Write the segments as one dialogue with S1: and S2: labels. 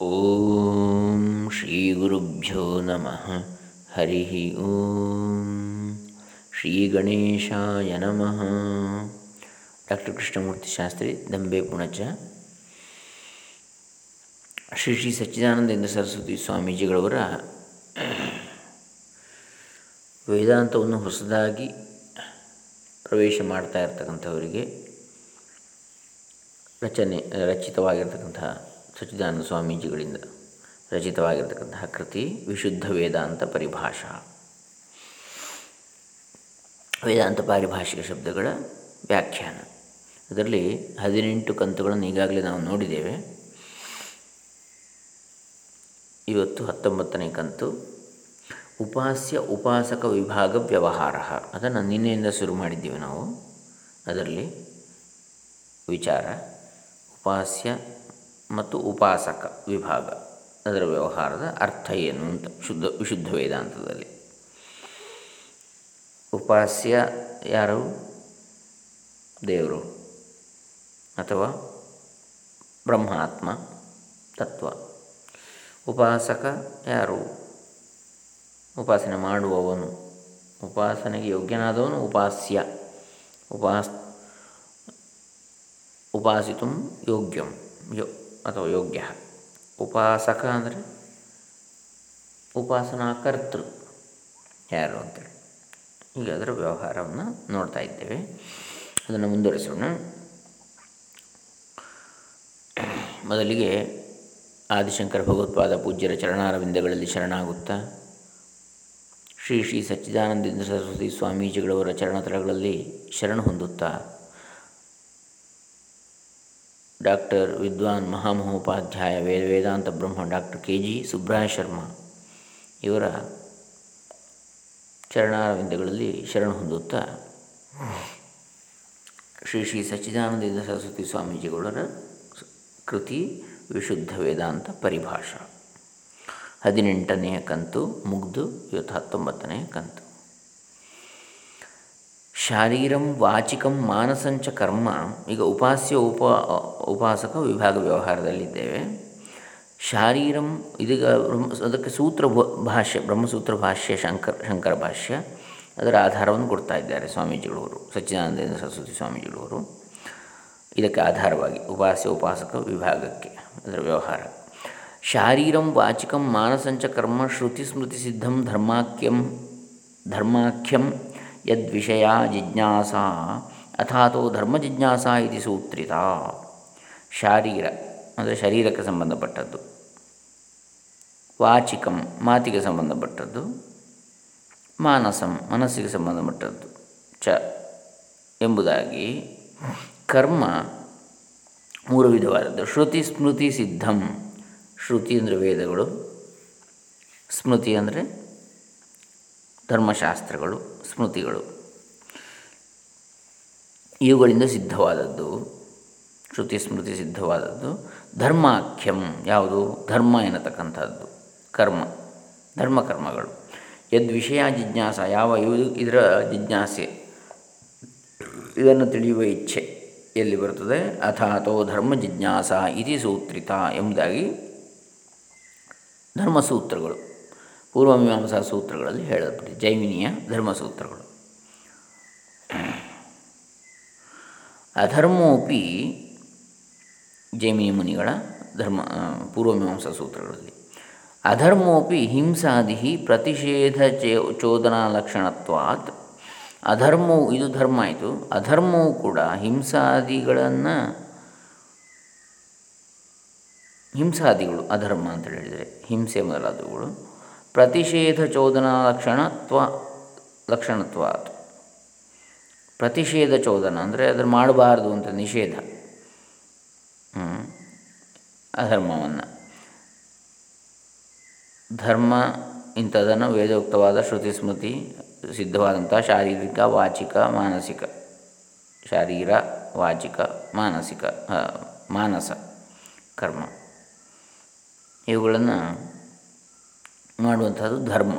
S1: ಓಂ ಶ್ರೀ ಗುರುಭ್ಯೋ ನಮಃ. ಹರಿ ಓಂ. ಶ್ರೀ ಗಣೇಶಾಯ ನಮಃ. ಡಾಕ್ಟರ್ ಕೃಷ್ಣಮೂರ್ತಿ ಶಾಸ್ತ್ರಿ, ದಂಬೆ ಪುಣಚ. ಶ್ರೀ ಶ್ರೀ ಸಚ್ಚಿದಾನಂದೇಂದ್ರ ಸರಸ್ವತಿ ಸ್ವಾಮೀಜಿಗಳವರ ವೇದಾಂತವನ್ನು ಹೊಸದಾಗಿ ಪ್ರವೇಶ ಮಾಡ್ತಾ ಇರ್ತಕ್ಕಂಥವರಿಗೆ ರಚನೆ, ರಚಿತವಾಗಿರ್ತಕ್ಕಂತಹ ಸಚ್ಚಿದಾನಂದ ಸ್ವಾಮೀಜಿಗಳಿಂದ ರಚಿತವಾಗಿರ್ತಕ್ಕಂತಹ ಕೃತಿ ವಿಶುದ್ಧ ವೇದಾಂತ ಪರಿಭಾಷಾ. ವೇದಾಂತ ಪಾರಿಭಾಷಿಕ ಶಬ್ದಗಳ ವ್ಯಾಖ್ಯಾನ. ಅದರಲ್ಲಿ ಹದಿನೆಂಟು ಕಂತುಗಳನ್ನು ಈಗಾಗಲೇ ನಾವು ನೋಡಿದ್ದೇವೆ. ಇವತ್ತು ಹತ್ತೊಂಬತ್ತನೇ ಕಂತು. ಉಪಾಸ್ಯ ಉಪಾಸಕ ವಿಭಾಗ ವ್ಯವಹಾರ. ಅದನ್ನು ನಿನ್ನೆಯಿಂದ ಶುರು ಮಾಡಿದ್ದೀವಿ ನಾವು. ಅದರಲ್ಲಿ ವಿಚಾರ, ಉಪಾಸ್ಯ ಮತ್ತು ಉಪಾಸಕ ವಿಭಾಗ. ಅದರ ವ್ಯವಹಾರದ ಅರ್ಥ ಏನು ಅಂತ ಶುದ್ಧ, ವಿಶುದ್ಧ ವೇದಾಂತದಲ್ಲಿ. ಉಪಾಸ್ಯ ಯಾರು? ದೇವರು. ಅಥವಾ ಬ್ರಹ್ಮಾತ್ಮ ತತ್ವ. ಉಪಾಸಕ ಯಾರು? ಉಪಾಸನೆ ಮಾಡುವವನು. ಉಪಾಸನೆಗೆ ಯೋಗ್ಯನಾದವನು ಉಪಾಸ್ಯ. ಉಪಾಸ್ ಉಪಾಸಿತು ಯೋಗ್ಯಂ. ಯೋ ಅಥವಾ ಯೋಗ್ಯ. ಉಪಾಸಕ ಅಂದರೆ ಉಪಾಸನಾಕರ್ತೃ ಯಾರು ಅಂತೇಳಿ ಈಗ ಅದರ ವ್ಯವಹಾರವನ್ನು ನೋಡ್ತಾ ಇದ್ದೇವೆ. ಅದನ್ನು ಮುಂದುವರಿಸೋಣ. ಮೊದಲಿಗೆ ಆದಿಶಂಕರ ಭಗವತ್ಪಾದ ಪೂಜ್ಯರ ಚರಣಾರವಿಂದಗಳಲ್ಲಿ ಶರಣಾಗುತ್ತಾ, ಶ್ರೀ ಶ್ರೀ ಸಚ್ಚಿದಾನಂದೇಂದ್ರ ಸರಸ್ವತಿ ಸ್ವಾಮೀಜಿಗಳವರ ಚರಣತಲಗಳಲ್ಲಿ ಶರಣ ಹೊಂದುತ್ತಾ ಡಾಕ್ಟರ್ ವಿದ್ವಾನ್ ಮಹಾಮಹೋಪಾಧ್ಯಾಯ ವೇದ, ವೇದಾಂತ ಬ್ರಹ್ಮ doctor K G Subraya Sharma ಇವರ ಚರಣಾರವಿಂದಗಳಲ್ಲಿ ಶರಣ ಹೊಂದುತ್ತಾ ಶ್ರೀ ಶ್ರೀ ಸಚ್ಚಿದಾನಂದ ಸರಸ್ವತಿ ಸ್ವಾಮೀಜಿಗಳವರ ಕೃತಿ ವಿಶುದ್ಧ ವೇದಾಂತ ಪರಿಭಾಷಾ. ಹದಿನೆಂಟನೆಯ ಕಂತು ಮುಗ್ದು ಇವತ್ತು ಹತ್ತೊಂಬತ್ತನೆಯ ಕಂತು. ಶಾರೀರಂ ವಾಚಿಕಂ ಮಾನಸಂಚ ಕರ್ಮ. ಈಗ ಉಪಾಸ್ಯ ಉಪ, ಉಪಾಸಕ ವಿಭಾಗ ವ್ಯವಹಾರದಲ್ಲಿದ್ದೇವೆ. ಶಾರೀರಂ, ಇದೀಗ ಅದಕ್ಕೆ ಸೂತ್ರ ಭಾಷ್ಯ, ಬ್ರಹ್ಮಸೂತ್ರ ಭಾಷ್ಯ, ಶಂಕರ ಶಂಕರ ಭಾಷ್ಯ, ಅದರ ಆಧಾರವನ್ನು ಕೊಡ್ತಾ ಇದ್ದಾರೆ ಸ್ವಾಮೀಜಿಗಳವರು ಸಚ್ಚಿದಾನಂದೇಂದ್ರ ಸರಸ್ವತಿ ಸ್ವಾಮೀಜಿಗಳವರು. ಇದಕ್ಕೆ ಆಧಾರವಾಗಿ ಉಪಾಸ್ಯ, ಉಪಾಸಕ ವಿಭಾಗಕ್ಕೆ ಅದರ ವ್ಯವಹಾರ. ಶಾರೀರಂ ವಾಚಿಕಂ ಮಾನಸಂಚ ಕರ್ಮ ಶ್ರುತಿ ಸ್ಮೃತಿ ಸಿದ್ಧಂ ಧರ್ಮಾಖ್ಯಂ ಧರ್ಮಾಖ್ಯಂ ಯದ್ವಿಷಯ ಜಿಜ್ಞಾಸ ಅಥಾತೋ ಧರ್ಮ ಜಿಜ್ಞಾಸ ಇದು ಸೂತ್ರಿತ ಶಾರೀರ ಅಂದರೆ ಶರೀರಕ್ಕೆ ಸಂಬಂಧಪಟ್ಟದ್ದು. ವಾಚಿಕಂ, ಮಾತಿಗೆ ಸಂಬಂಧಪಟ್ಟದ್ದು. ಮಾನಸಂ, ಮನಸ್ಸಿಗೆ ಸಂಬಂಧಪಟ್ಟದ್ದು. ಚ, ಎಂಬುದಾಗಿ ಕರ್ಮ ಮೂರು ವಿಧವಾದದ್ದು. ಶ್ರುತಿ, ಸ್ಮೃತಿ, ಸಿದ್ಧಂ. ಶ್ರುತಿ ಅಂದರೆ ವೇದಗಳು. ಸ್ಮೃತಿ ಅಂದರೆ ಧರ್ಮಶಾಸ್ತ್ರಗಳು, ಸ್ಮೃತಿಗಳು. ಇವುಗಳಿಂದ ಸಿದ್ಧವಾದದ್ದು, ಶ್ರುತಿ ಸ್ಮೃತಿ ಸಿದ್ಧವಾದದ್ದು, ಧರ್ಮಾಖ್ಯಂ ಯಾವುದು? ಧರ್ಮ ಎನ್ನತಕ್ಕಂಥದ್ದು, ಕರ್ಮ, ಧರ್ಮಕರ್ಮಗಳು. ಯದ್ ವಿಷಯ ಜಿಜ್ಞಾಸ, ಯಾವ ಇದರ ಜಿಜ್ಞಾಸೆ, ಇದನ್ನು ತಿಳಿಯುವ ಇಚ್ಛೆ ಎಲ್ಲಿ ಬರುತ್ತದೆ? ಅಥಾತೋ ಧರ್ಮ ಜಿಜ್ಞಾಸ ಇತಿ ಸೂತ್ರಿತ ಎಂಬುದಾಗಿ ಧರ್ಮಸೂತ್ರಗಳು. ಪೂರ್ವಮೀಮಾಂಸಾ ಸೂತ್ರಗಳಲ್ಲಿ ಹೇಳಲ್ಪಟ್ಟಿದೆ ಜೈಮಿನಿಯ ಧರ್ಮಸೂತ್ರಗಳು. ಅಧರ್ಮೋಪಿ ಜೈಮಿನಿ ಮುನಿಗಳ ಧರ್ಮ ಪೂರ್ವಮೀಮಾಂಸಾ ಸೂತ್ರಗಳಲ್ಲಿ. ಅಧರ್ಮೋಪಿ ಹಿಂಸಾದಿ ಪ್ರತಿಷೇಧ ಚೇ, ಚೋದನಾ ಲಕ್ಷಣತ್ವಾತ್. ಅಧರ್ಮವು, ಇದು ಧರ್ಮ ಆಯಿತು. ಅಧರ್ಮವು ಕೂಡ ಹಿಂಸಾದಿಗಳನ್ನು, ಹಿಂಸಾದಿಗಳು, ಅಧರ್ಮ ಅಂತ ಹೇಳಿದರೆ, ಹಿಂಸೆ ಮೊದಲಾದವುಗಳು. ಪ್ರತಿಷೇಧ ಚೋದನ ಲಕ್ಷಣತ್ವ ಲಕ್ಷಣತ್ವಾತ್. ಪ್ರತಿಷೇಧ ಚೋದನ ಅಂದರೆ ಅದನ್ನು ಮಾಡಬಾರ್ದು ಅಂತ ನಿಷೇಧ. ಅಧರ್ಮವನ್ನು. ಧರ್ಮ ಇಂಥದನ್ನು ವೇದೋಕ್ತವಾದ ಶ್ರುತಿ ಸ್ಮೃತಿ ಸಿದ್ಧವಾದಂಥ ಶಾರೀರಿಕ, ವಾಚಿಕ, ಮಾನಸಿಕ. ಶಾರೀರ, ವಾಚಿಕ, ಮಾನಸಿಕ ಮಾನಸ, ಕರ್ಮ. ಇವುಗಳನ್ನು ಮಾಡುವಂಥದ್ದು ಧರ್ಮ.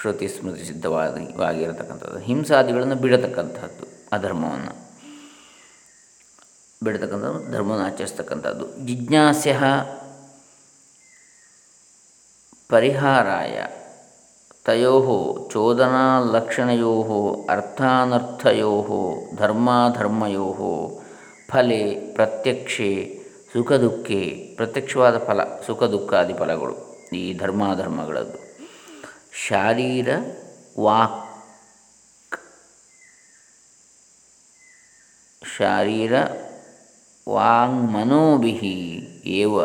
S1: ಶ್ರುತಿ ಸ್ಮೃತಿ ಸಿದ್ಧವಾಗಿರತಕ್ಕಂಥದ್ದು ಹಿಂಸಾದಿಗಳನ್ನು ಬಿಡತಕ್ಕಂಥದ್ದು, ಅಧರ್ಮವನ್ನು. ಬಿಡತಕ್ಕಂಥದ್ದು ಧರ್ಮವನ್ನು ಆಚರಿಸ್ತಕ್ಕಂಥದ್ದು. ಜಿಜ್ಞಾಸ್ಯ ಪರಿಹಾರಾಯ ತಯೋ ಚೋದನಾಲಕ್ಷಣಯೋ ಅರ್ಥಾನರ್ಥಯೋ ಧರ್ಮಾಧರ್ಮಯೋ ಫಲೆ ಪ್ರತ್ಯಕ್ಷೆ ಸುಖ ದುಃಖ ಪ್ರತ್ಯಕ್ಷವಾದ ಫಲ ಸುಖ ದುಃಖಾದಿ ಫಲಗಳು. ಈ ಧರ್ಮಾಧರ್ಮಗಳದ್ದು. ಶಾರೀರ ವಾಕ್, ಶಾರೀರ ವಾಂಗ್ಮನೋಭಿ ಏವ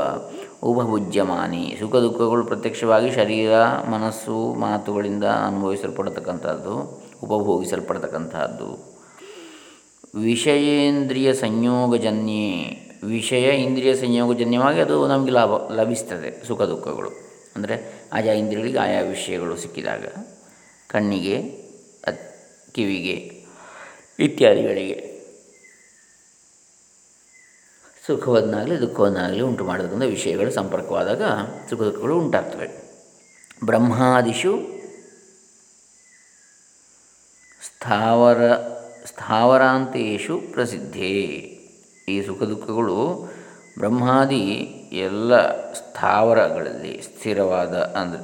S1: ಉಪಭುಜ್ಯಮಾನಿ ಸುಖ ದುಃಖಗಳು ಪ್ರತ್ಯಕ್ಷವಾಗಿ ಶರೀರ, ಮನಸ್ಸು, ಮಾತುಗಳಿಂದ ಅನುಭವಿಸಲ್ಪಡತಕ್ಕಂಥದ್ದು, ಉಪಭೋಗಿಸಲ್ಪಡ್ತಕ್ಕಂಥದ್ದು. ವಿಷಯೇಂದ್ರಿಯ ಸಂಯೋಗಜನ್ಯೇ ವಿಷಯ, ಇಂದ್ರಿಯ ಸಂಯೋಗಜನ್ಯವಾಗಿ ಅದು ನಮಗೆ ಲಾಭ, ಲಭಿಸ್ತದೆ ಸುಖ ದುಃಖಗಳು. ಅಂದರೆ ಆಯಾ ಇಂದ್ರಿಯಗಳಿಗೆ ಆಯಾ ವಿಷಯಗಳು ಸಿಕ್ಕಿದಾಗ ಕಣ್ಣಿಗೆ ಕಿವಿಗೆ ಇತ್ಯಾದಿಗಳಿಗೆ ಸುಖವನ್ನಾಗಲಿ ದುಃಖವನ್ನಾಗಲಿ ಉಂಟು ಮಾಡೋದರಿಂದ ವಿಷಯಗಳು ಸಂಪರ್ಕವಾದಾಗ ಸುಖ ದುಃಖಗಳು ಉಂಟಾಗ್ತವೆ. ಬ್ರಹ್ಮಾದಿಶು ಸ್ಥಾವರ ಸ್ಥಾವರಾಂತೇಶು ಪ್ರಸಿದ್ಧೇ. ಈ ಸುಖ ದುಃಖಗಳು ಬ್ರಹ್ಮಾದಿ ಎಲ್ಲ ಸ್ಥಾವರಗಳಲ್ಲಿ ಸ್ಥಿರವಾದ ಅಂದರೆ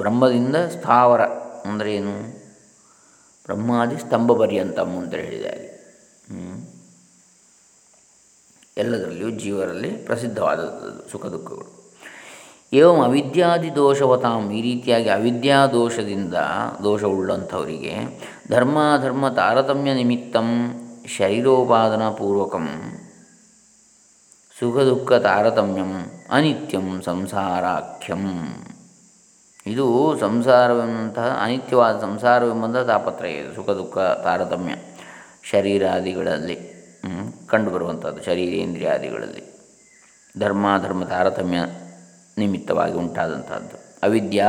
S1: ಬ್ರಹ್ಮದಿಂದ ಸ್ಥಾವರ ಅಂದರೆ ಏನು? ಬ್ರಹ್ಮಾದಿ ಸ್ತಂಭ ಪರ್ಯಂತಮ್ ಅಂತ ಹೇಳಿದ್ದಾರೆ ಎಲ್ಲದರಲ್ಲಿಯೂ ಜೀವರಲ್ಲಿ ಪ್ರಸಿದ್ಧವಾದದ್ದು ಸುಖ ದುಃಖಗಳು. ಏವಂ ಅವಿದ್ಯಾದಿ ದೋಷವತಾಂ, ಈ ರೀತಿಯಾಗಿ ಅವಿದ್ಯಾ ದೋಷದಿಂದ ದೋಷವುಳ್ಳಂಥವರಿಗೆ ಧರ್ಮಾಧರ್ಮ ತಾರತಮ್ಯ ನಿಮಿತ್ತಂ ಪೂರ್ವಕಂ ಸುಖ ತಾರತಮ್ಯಂ ಅನಿತ್ಯಂ ಸಂಸಾರಾಖ್ಯಂ. ಇದು ಸಂಸಾರವೆಂಬಂತಹ ಅನಿತ್ಯವಾದ ಸಂಸಾರವೆಂಬಂತಹ ತಾಪತ್ರಯ ಇದು ಸುಖ ದುಃಖ ತಾರತಮ್ಯ ಶರೀರಾದಿಗಳಲ್ಲಿ ಕಂಡುಬರುವಂಥದ್ದು, ಶರೀರೇಂದ್ರಿಯಾದಿಗಳಲ್ಲಿ. ಧರ್ಮಾಧರ್ಮ ತಾರತಮ್ಯ ನಿಮಿತ್ತವಾಗಿ ಉಂಟಾದಂಥದ್ದು. ಅವಿದ್ಯಾ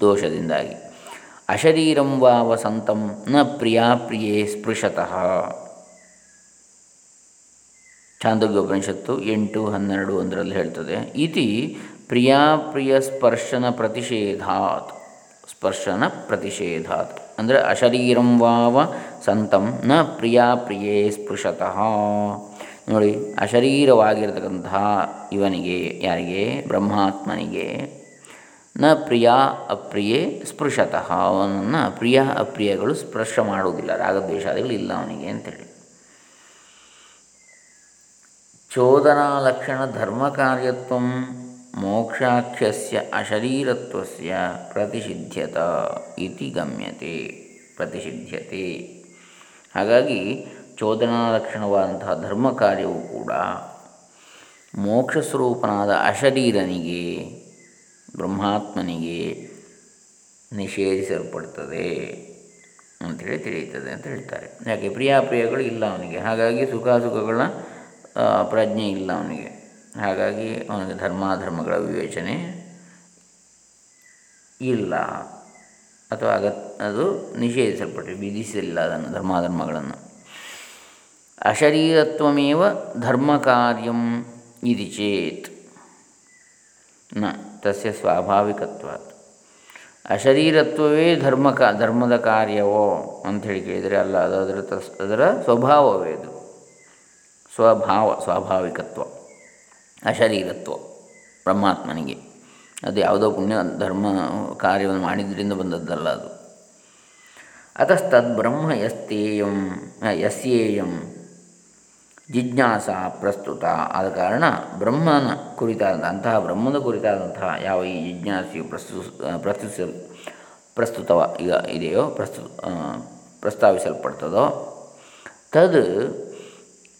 S1: ದೋಷದಿಂದಾಗಿ. ಅಶರೀರಂ ವಾ ವಸಂತಂ ನ ಪ್ರಿಯಾ ಪ್ರಿಯೇ ಸ್ಪೃಶತಃ ಛಾಂದೋಗ್ಯೋಪನಿಷತ್ತು ಎಂಟು ಹನ್ನೆರಡು ಒಂದರಲ್ಲಿ ಹೇಳ್ತದೆ, ಇತಿ ಪ್ರಿಯ ಸ್ಪರ್ಶನ ಪ್ರತಿಷೇಧಾತ್. ಸ್ಪರ್ಶನ ಪ್ರತಿಷೇಧಾತ್. ಅಂದರೆ ಅಶರೀರಂ ವಾವ ಸಂತಂ ನ ಪ್ರಿಯಾ ಪ್ರಿಯೇ ಸ್ಪೃಶತಃ. ನೋಡಿ, ಅಶರೀರವಾಗಿರತಕ್ಕಂತಹ ಇವನಿಗೆ, ಯಾರಿಗೆ? ಬ್ರಹ್ಮಾತ್ಮನಿಗೆ. ನ ಪ್ರಿಯ ಅಪ್ರಿಯೇ ಸ್ಪೃಶತಃ. ಅವನನ್ನು ಪ್ರಿಯ ಅಪ್ರಿಯಗಳು ಸ್ಪರ್ಶ ಮಾಡುವುದಿಲ್ಲ ರಾಗದ್ವೇಷಾದಿಗಳು ಇಲ್ಲ ಅವನಿಗೆ ಅಂತೇಳಿ. ಚೋದನಾ ಲಕ್ಷಣ ಧರ್ಮ ಕಾರ್ಯತ್ವ ಮೋಕ್ಷಾಖ್ಯಸ್ಯ ಅಶರೀರತ್ವಸ್ಯ ಪ್ರತಿಷಿಧ್ಯತ ಇತಿ ಗಮ್ಯತೆ ಪ್ರತಿಷಿಧ್ಯತೆ ಹಾಗಾಗಿ ಚೋದನಾಲಕ್ಷಣವಾದಂತಹ ಧರ್ಮ ಕಾರ್ಯವು ಕೂಡ ಮೋಕ್ಷ ಸ್ವರೂಪನಾದ ಅಶರೀರನಿಗೆ, ಬ್ರಹ್ಮಾತ್ಮನಿಗೆ ನಿಷೇಧಿಸಲ್ಪಡ್ತದೆ ಅಂತೇಳಿ ತಿಳಿಯುತ್ತದೆ ಅಂತ ಹೇಳ್ತಾರೆ. ಯಾಕೆ, ಪ್ರಿಯಾಪ್ರಿಯಗಳು ಇಲ್ಲ ಅವನಿಗೆ. ಹಾಗಾಗಿ ಸುಖಾಸುಖಗಳನ್ನ ಪ್ರಜ್ಞೆ ಇಲ್ಲ ಅವನಿಗೆ. ಹಾಗಾಗಿ ಅವನಿಗೆ ಧರ್ಮಾಧರ್ಮಗಳ ವಿವೇಚನೆ ಇಲ್ಲ. ಅಥವಾ ಅಗತ್, ಅದು ನಿಷೇಧಿಸಲ್ಪಟ್ಟಿದೆ ವಿಧಿಸಲಿಲ್ಲ ಅದನ್ನು, ಧರ್ಮಾಧರ್ಮಗಳನ್ನು. ಅಶರೀರತ್ವಮೇವ ಧರ್ಮ ಕಾರ್ಯಂ ಇದು ಚೇತ್. ನ, ತಸ್ಯ ಸ್ವಾಭಾವಿಕತ್ವ ಅಶರೀರತ್ವವೇ ಧರ್ಮ ಕಾ ಧರ್ಮದ ಕಾರ್ಯವೋ ಅಂಥೇಳಿ ಕೇಳಿದರೆ ಅಲ್ಲ, ಅದು ಅದರ ತಸ್, ಅದರ ಸ್ವಭಾವವೇ ಅದು. ಸ್ವಭಾವ, ಸ್ವಾಭಾವಿಕತ್ವ, ಅಶರೀರತ್ವ, ಬ್ರಹ್ಮಾತ್ಮನಿಗೆ. ಅದು ಯಾವುದೋ ಪುಣ್ಯ, ಧರ್ಮ ಕಾರ್ಯವನ್ನು ಮಾಡಿದ್ರಿಂದ ಬಂದದ್ದಲ್ಲ ಅದು. ಅತಸ್ತದ್ ಬ್ರಹ್ಮ ಯಸ್ತೇಯಂ ಯಸ್ಯೇಯಂ, ಜಿಜ್ಞಾಸ ಪ್ರಸ್ತುತ. ಆದ ಕಾರಣ ಬ್ರಹ್ಮನ ಕುರಿತಾದ ಅಂತಹ ಬ್ರಹ್ಮದ ಕುರಿತಾದಂತಹ ಯಾವ ಈ ಜಿಜ್ಞಾಸೆಯು ಪ್ರಸ್ತು, ಪ್ರಸ್ತುತ, ಪ್ರಸ್ತುತವ ಈಗ ಇದೆಯೋ, ಪ್ರಸ್ತು ಪ್ರಸ್ತಾವಿಸಲ್ಪಡ್ತದೋ, ತದ್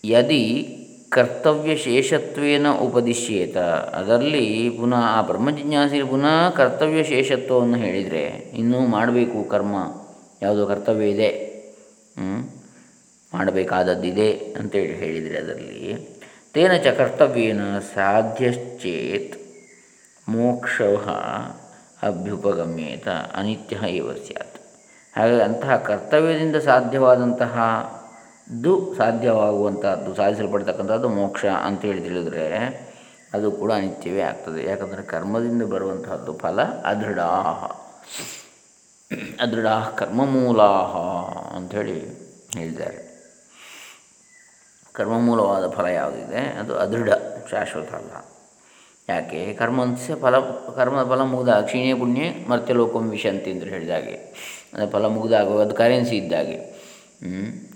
S1: ಯದಿ ಕರ್ತವ್ಯ ಶೇಷತ್ವೇನ ಉಪದಿಶ್ಯೇತ. ಅದರಲ್ಲಿ ಪುನಃ ಆ ಬ್ರಹ್ಮಜಿಜ್ಞಾಸಿ ಪುನಃ ಕರ್ತವ್ಯ ಶೇಷತ್ವವನ್ನು ಹೇಳಿದರೆ ಇನ್ನೂ ಮಾಡಬೇಕು ಕರ್ಮ. ಯಾವುದೋ ಕರ್ತವ್ಯ ಇದೆ. ಮಾಡಬೇಕಾದದ್ದಿದೆ ಅಂತೇಳಿ ಹೇಳಿದರೆ ಅದರಲ್ಲಿ ತೇನ ಚ ಕರ್ತವ್ಯೇನ ಸಾಧ್ಯಶ್ಚೇತ್ ಮೋಕ್ಷ ಅಭ್ಯುಪಗಮ್ಯೇತ ಅನಿತ್ಯ ಇವ ಸ್ಯಾತ್. ಹಾಗಾಗಿ ಅಂತಹ ಕರ್ತವ್ಯದಿಂದ ಸಾಧ್ಯವಾದಂತಹ ದು ಸಾಧ್ಯವಾಗುವಂಥದ್ದು ಸಾಧಿಸಲ್ಪಡ್ತಕ್ಕಂಥದ್ದು ಮೋಕ್ಷ ಅಂತೇಳಿ ತಿಳಿದರೆ ಅದು ಕೂಡ ಅನಿತ್ಯವೇ ಆಗ್ತದೆ. ಯಾಕಂದರೆ ಕರ್ಮದಿಂದ ಬರುವಂತಹದ್ದು ಫಲ ಅದೃಢ ಅದೃಢ ಕರ್ಮಮೂಲಾ ಅಂಥೇಳಿ ಹೇಳಿದ್ದಾರೆ. ಕರ್ಮಮೂಲವಾದ ಫಲ ಯಾವುದಿದೆ? ಅದು ಅದೃಢ, ಶಾಶ್ವತ ಅಲ್ಲ. ಯಾಕೆ? ಕರ್ಮಂಶ ಫಲ ಕರ್ಮದ ಫಲ ಮುಗಿದ ಕ್ಷೀಣೆ ಪುಣ್ಯ ಮರ್ತ್ಯಲೋಕಂ ವಿಶಂತಿ ಅಂತ ಹೇಳಿದಾಗೆ ಅದು ಫಲ ಮುಗಿದಾಗ ಅದು ಕರೆನ್ಸಿ ಇದ್ದಾಗೆ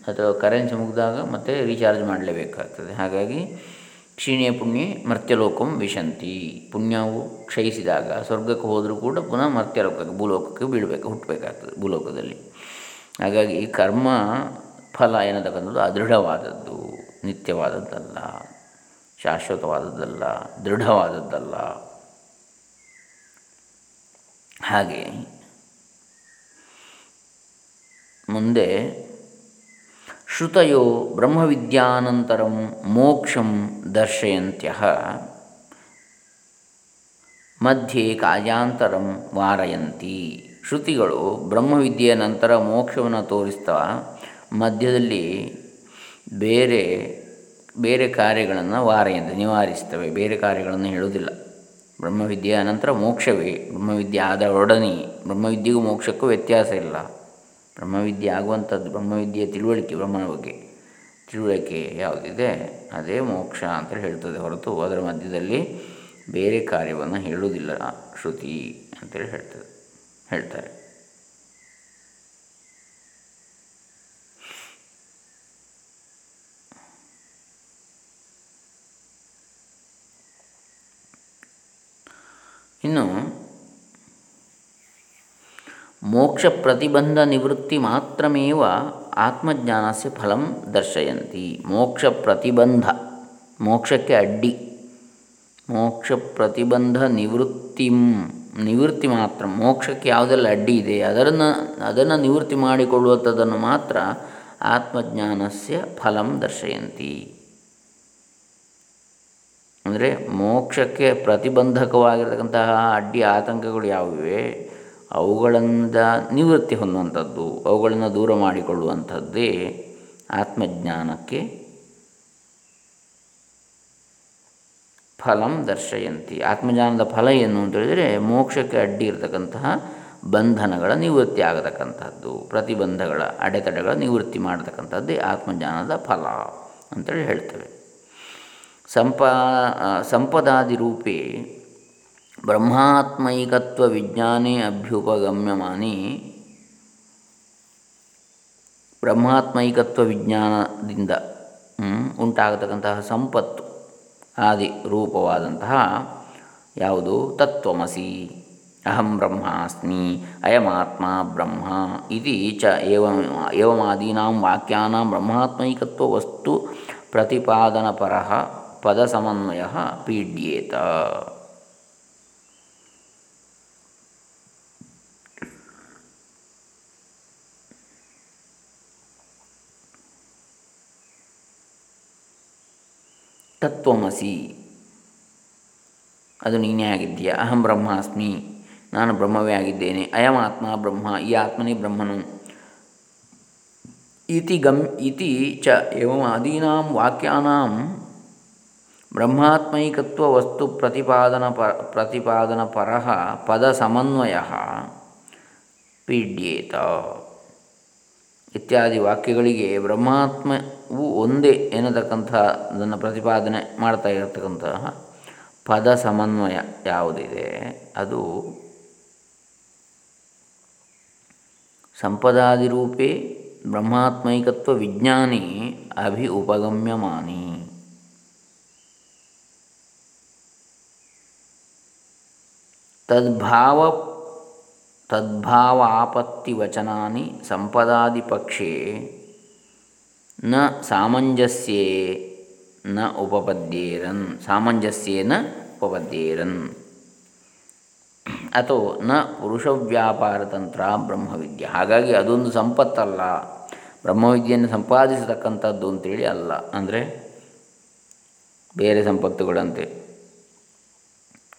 S1: ಅಥವಾ ಕರೆನ್ಸಿ ಮುಗಿದಾಗ ಮತ್ತೆ ರೀಚಾರ್ಜ್ ಮಾಡಲೇಬೇಕಾಗ್ತದೆ. ಹಾಗಾಗಿ ಕ್ಷೀಣೆ ಪುಣ್ಯ ಮರ್ತ್ಯಲೋಕಂ ವಿಶಂತಿ. ಪುಣ್ಯವು ಕ್ಷಯಿಸಿದಾಗ ಸ್ವರ್ಗಕ್ಕೆ ಹೋದರೂ ಕೂಡ ಪುನಃ ಮರ್ತ್ಯಲೋಕಕ್ಕೆ, ಭೂಲೋಕಕ್ಕೆ ಬೀಳಬೇಕು, ಹುಟ್ಟಬೇಕಾಗ್ತದೆ ಭೂಲೋಕದಲ್ಲಿ. ಹಾಗಾಗಿ ಕರ್ಮ ಫಲ ಏನತಕ್ಕಂಥದ್ದು ಅದೃಢವಾದದ್ದು, ನಿತ್ಯವಾದದ್ದಲ್ಲ, ಶಾಶ್ವತವಾದದ್ದಲ್ಲ, ದೃಢವಾದದ್ದಲ್ಲ. ಹಾಗೆ ಮುಂದೆ ಶ್ರುತಯೋ ಬ್ರಹ್ಮವಿದ್ಯಾನಂತರಂ ಮೋಕ್ಷಂ ದರ್ಶಯಂತ್ಯ. ಮಧ್ಯೆ ಕಾಯಾಂತರಂ ವಾರಯಂತಿ. ಶ್ರುತಿಗಳು ಬ್ರಹ್ಮವಿದ್ಯೆಯ ನಂತರ ಮೋಕ್ಷವನ್ನು ತೋರಿಸ್ತಾ ಮಧ್ಯದಲ್ಲಿ ಬೇರೆ ಬೇರೆ ಕಾರ್ಯಗಳನ್ನು ವಾರಯಂತೆ, ನಿವಾರಿಸ್ತವೆ. ಬೇರೆ ಕಾರ್ಯಗಳನ್ನು ಹೇಳುವುದಿಲ್ಲ. ಬ್ರಹ್ಮವಿದ್ಯೆಯ ನಂತರ ಮೋಕ್ಷವೇ. ಬ್ರಹ್ಮವಿದ್ಯೆ ಆದ ಒಡನೆ. ಬ್ರಹ್ಮವಿದ್ಯೆಗೂ ಮೋಕ್ಷಕ್ಕೂ ವ್ಯತ್ಯಾಸ ಇಲ್ಲ. ಬ್ರಹ್ಮವಿದ್ಯೆ ಆಗುವಂಥದ್ದು, ಬ್ರಹ್ಮವಿದ್ಯೆಯ ತಿಳುವಳಿಕೆ, ಬ್ರಹ್ಮನ ಬಗ್ಗೆ ತಿಳುವಳಿಕೆ ಯಾವುದಿದೆ, ಅದೇ ಮೋಕ್ಷ ಅಂತ ಹೇಳ್ತದೆ ಹೊರತು ಅದರ ಮಧ್ಯದಲ್ಲಿ ಬೇರೆ ಕಾರ್ಯವನ್ನು ಹೇಳುವುದಿಲ್ಲ ಶ್ರುತಿ ಅಂತೇಳಿ ಹೇಳ್ತದೆ, ಹೇಳ್ತಾರೆ. ಇನ್ನು ಮೋಕ್ಷ ಪ್ರತಿಬಂಧ ನಿವೃತ್ತಿ ಮಾತ್ರಮೇವ ಆತ್ಮಜ್ಞಾನಸ್ಯ ಫಲಂ ದರ್ಶಯಂತಿ. ಮೋಕ್ಷ ಪ್ರತಿಬಂಧ ಮೋಕ್ಷಕ್ಕೆ ಅಡ್ಡಿ. ಮೋಕ್ಷ ಪ್ರತಿಬಂಧ ನಿವೃತ್ತಿ ನಿವೃತ್ತಿ ಮಾತ್ರ, ಮೋಕ್ಷಕ್ಕೆ ಯಾವುದೆಲ್ಲ ಅಡ್ಡಿ ಇದೆ ಅದನ್ನು ಅದನ್ನು ನಿವೃತ್ತಿ ಮಾಡಿಕೊಳ್ಳುವಂಥದ್ದನ್ನು ಮಾತ್ರ ಆತ್ಮಜ್ಞಾನಸ್ಯ ಫಲಂ ದರ್ಶಯಂತಿ. ಅಂದರೆ ಮೋಕ್ಷಕ್ಕೆ ಪ್ರತಿಬಂಧಕವಾಗಿರ್ತಕ್ಕಂತಹ ಅಡ್ಡಿ ಆತಂಕಗಳು ಯಾವುವೆ ಅವುಗಳಿಂದ ನಿವೃತ್ತಿ ಹೊಂದುವಂಥದ್ದು ಅವುಗಳನ್ನು ದೂರ ಮಾಡಿಕೊಳ್ಳುವಂಥದ್ದೇ ಆತ್ಮಜ್ಞಾನಕ್ಕೆ ಫಲಂ ದರ್ಶಯಂತಿ. ಆತ್ಮಜ್ಞಾನದ ಫಲ ಏನು ಅಂತೇಳಿದರೆ ಮೋಕ್ಷಕ್ಕೆ ಅಡ್ಡಿ ಇರತಕ್ಕಂತಹ ಬಂಧನಗಳ ನಿವೃತ್ತಿ ಆಗತಕ್ಕಂಥದ್ದು, ಪ್ರತಿಬಂಧಗಳ ಅಡೆತಡೆಗಳ ನಿವೃತ್ತಿ ಮಾಡತಕ್ಕಂಥದ್ದೇ ಆತ್ಮಜ್ಞಾನದ ಫಲ ಅಂತೇಳಿ ಹೇಳ್ತೇವೆ. ಸಂಪ ಸಂಪದಾದಿರೂಪೇ ಬ್ರಹ್ಮಾತ್ಮೈಕತ್ವ ವಿಜ್ಞಾನೇ ಅಭ್ಯುಪಗಮ್ಯಮಾನಿ. ಬ್ರಹ್ಮಾತ್ಮೈಕತ್ವ ವಿಜ್ಞಾನದಿಂದ ಉಂಟಾಗತಕ್ಕಂತಹ ಸಂಪತ್ತು, ಆದಿ ರೂಪವಾದಂತಹ ಯಾವುದು? ತತ್ವಮಸಿ. ಅಹಂ ಬ್ರಹ್ಮಾಸ್ಮಿ, ಅಯಮಾತ್ಮ ಬ್ರಹ್ಮ ಇತಿ ಚ ಏವಂ, ಏವಮಾದೀನಾಂ ವಾಕ್ಯಾನಾಂ ಬ್ರಹ್ಮಾತ್ಮೈಕತ್ವ ವಸ್ತು ಪ್ರತಿಪಾದನಪರ ಪದಸಮನ್ವಯ ಪೀಡ್ಯೇತ. ತತ್ವಮಸಿ. ಅದು ನೀನೇ ಆಗಿದ್ದೀಯಾ. ಅಹಂ ಬ್ರಹ್ಮಾಸ್ಮಿ. ನಾನು ಬ್ರಹ್ಮವೇ ಆಗಿದ್ದೇನೆ. ಅಯಂ ಆತ್ಮ ಬ್ರಹ್ಮ. ಈ ಆತ್ಮನೇ ಬ್ರಹ್ಮನು. ಇತಿ ಗಮ್, ಇತಿ ಚ ಏವಂ ಆದೀನಾಂ ವಾಕ್ಯಾನಾಂ ಬ್ರಹ್ಮಾತ್ಮೈಕತ್ವ ವಸ್ತು ಪ್ರತಿಪಾದನ ಪ, ಪ್ರತಿಪಾದನ ಪರಃ ಪದ ಸಮನ್ವಯ ಪೀಡ್ಯೇತ. ಇತ್ಯಾದಿ ವಾಕ್ಯಗಳಿಗೆ ಬ್ರಹ್ಮಾತ್ಮವು ಒಂದೇ ಎನ್ನತಕ್ಕಂಥ ಅದನ್ನು ಪ್ರತಿಪಾದನೆ ಮಾಡ್ತಾ ಇರತಕ್ಕಂತಹ ಪದ ಸಮನ್ವಯ ಯಾವುದಿದೆ? ಅದು ಸಂಪದಾದಿರೂಪೇ ಬ್ರಹ್ಮಾತ್ಮೈಕತ್ವ ವಿಜ್ಞಾನಿ ಅಭಿ ಉಪಗಮ್ಯಮಾನಿ ತದ್ಭಾವ ತದ್ಭಾವಾಪತ್ತಿವಚನಾನಿ ಸಂಪದಾದಿಪಕ್ಷೇ ನ ಸಾಮಂಜಸ್ಯೇ ನ ಉಪಪದ್ಯೇರನ್ ಸಾಮಂಜಸ್ಯೇನ ಉಪಪದ್ಯೇರನ್. ಅಥವಾ ನ ಪುರುಷ ವ್ಯಾಪಾರತಂತ್ರ ಬ್ರಹ್ಮವಿದ್ಯೆ. ಹಾಗಾಗಿ ಅದೊಂದು ಸಂಪತ್ತಲ್ಲ. ಬ್ರಹ್ಮವಿದ್ಯೆಯನ್ನು ಸಂಪಾದಿಸತಕ್ಕಂಥದ್ದು ಅಂತೇಳಿ ಅಲ್ಲ. ಅಂದರೆ ಬೇರೆ ಸಂಪತ್ತುಗಳಂತೆ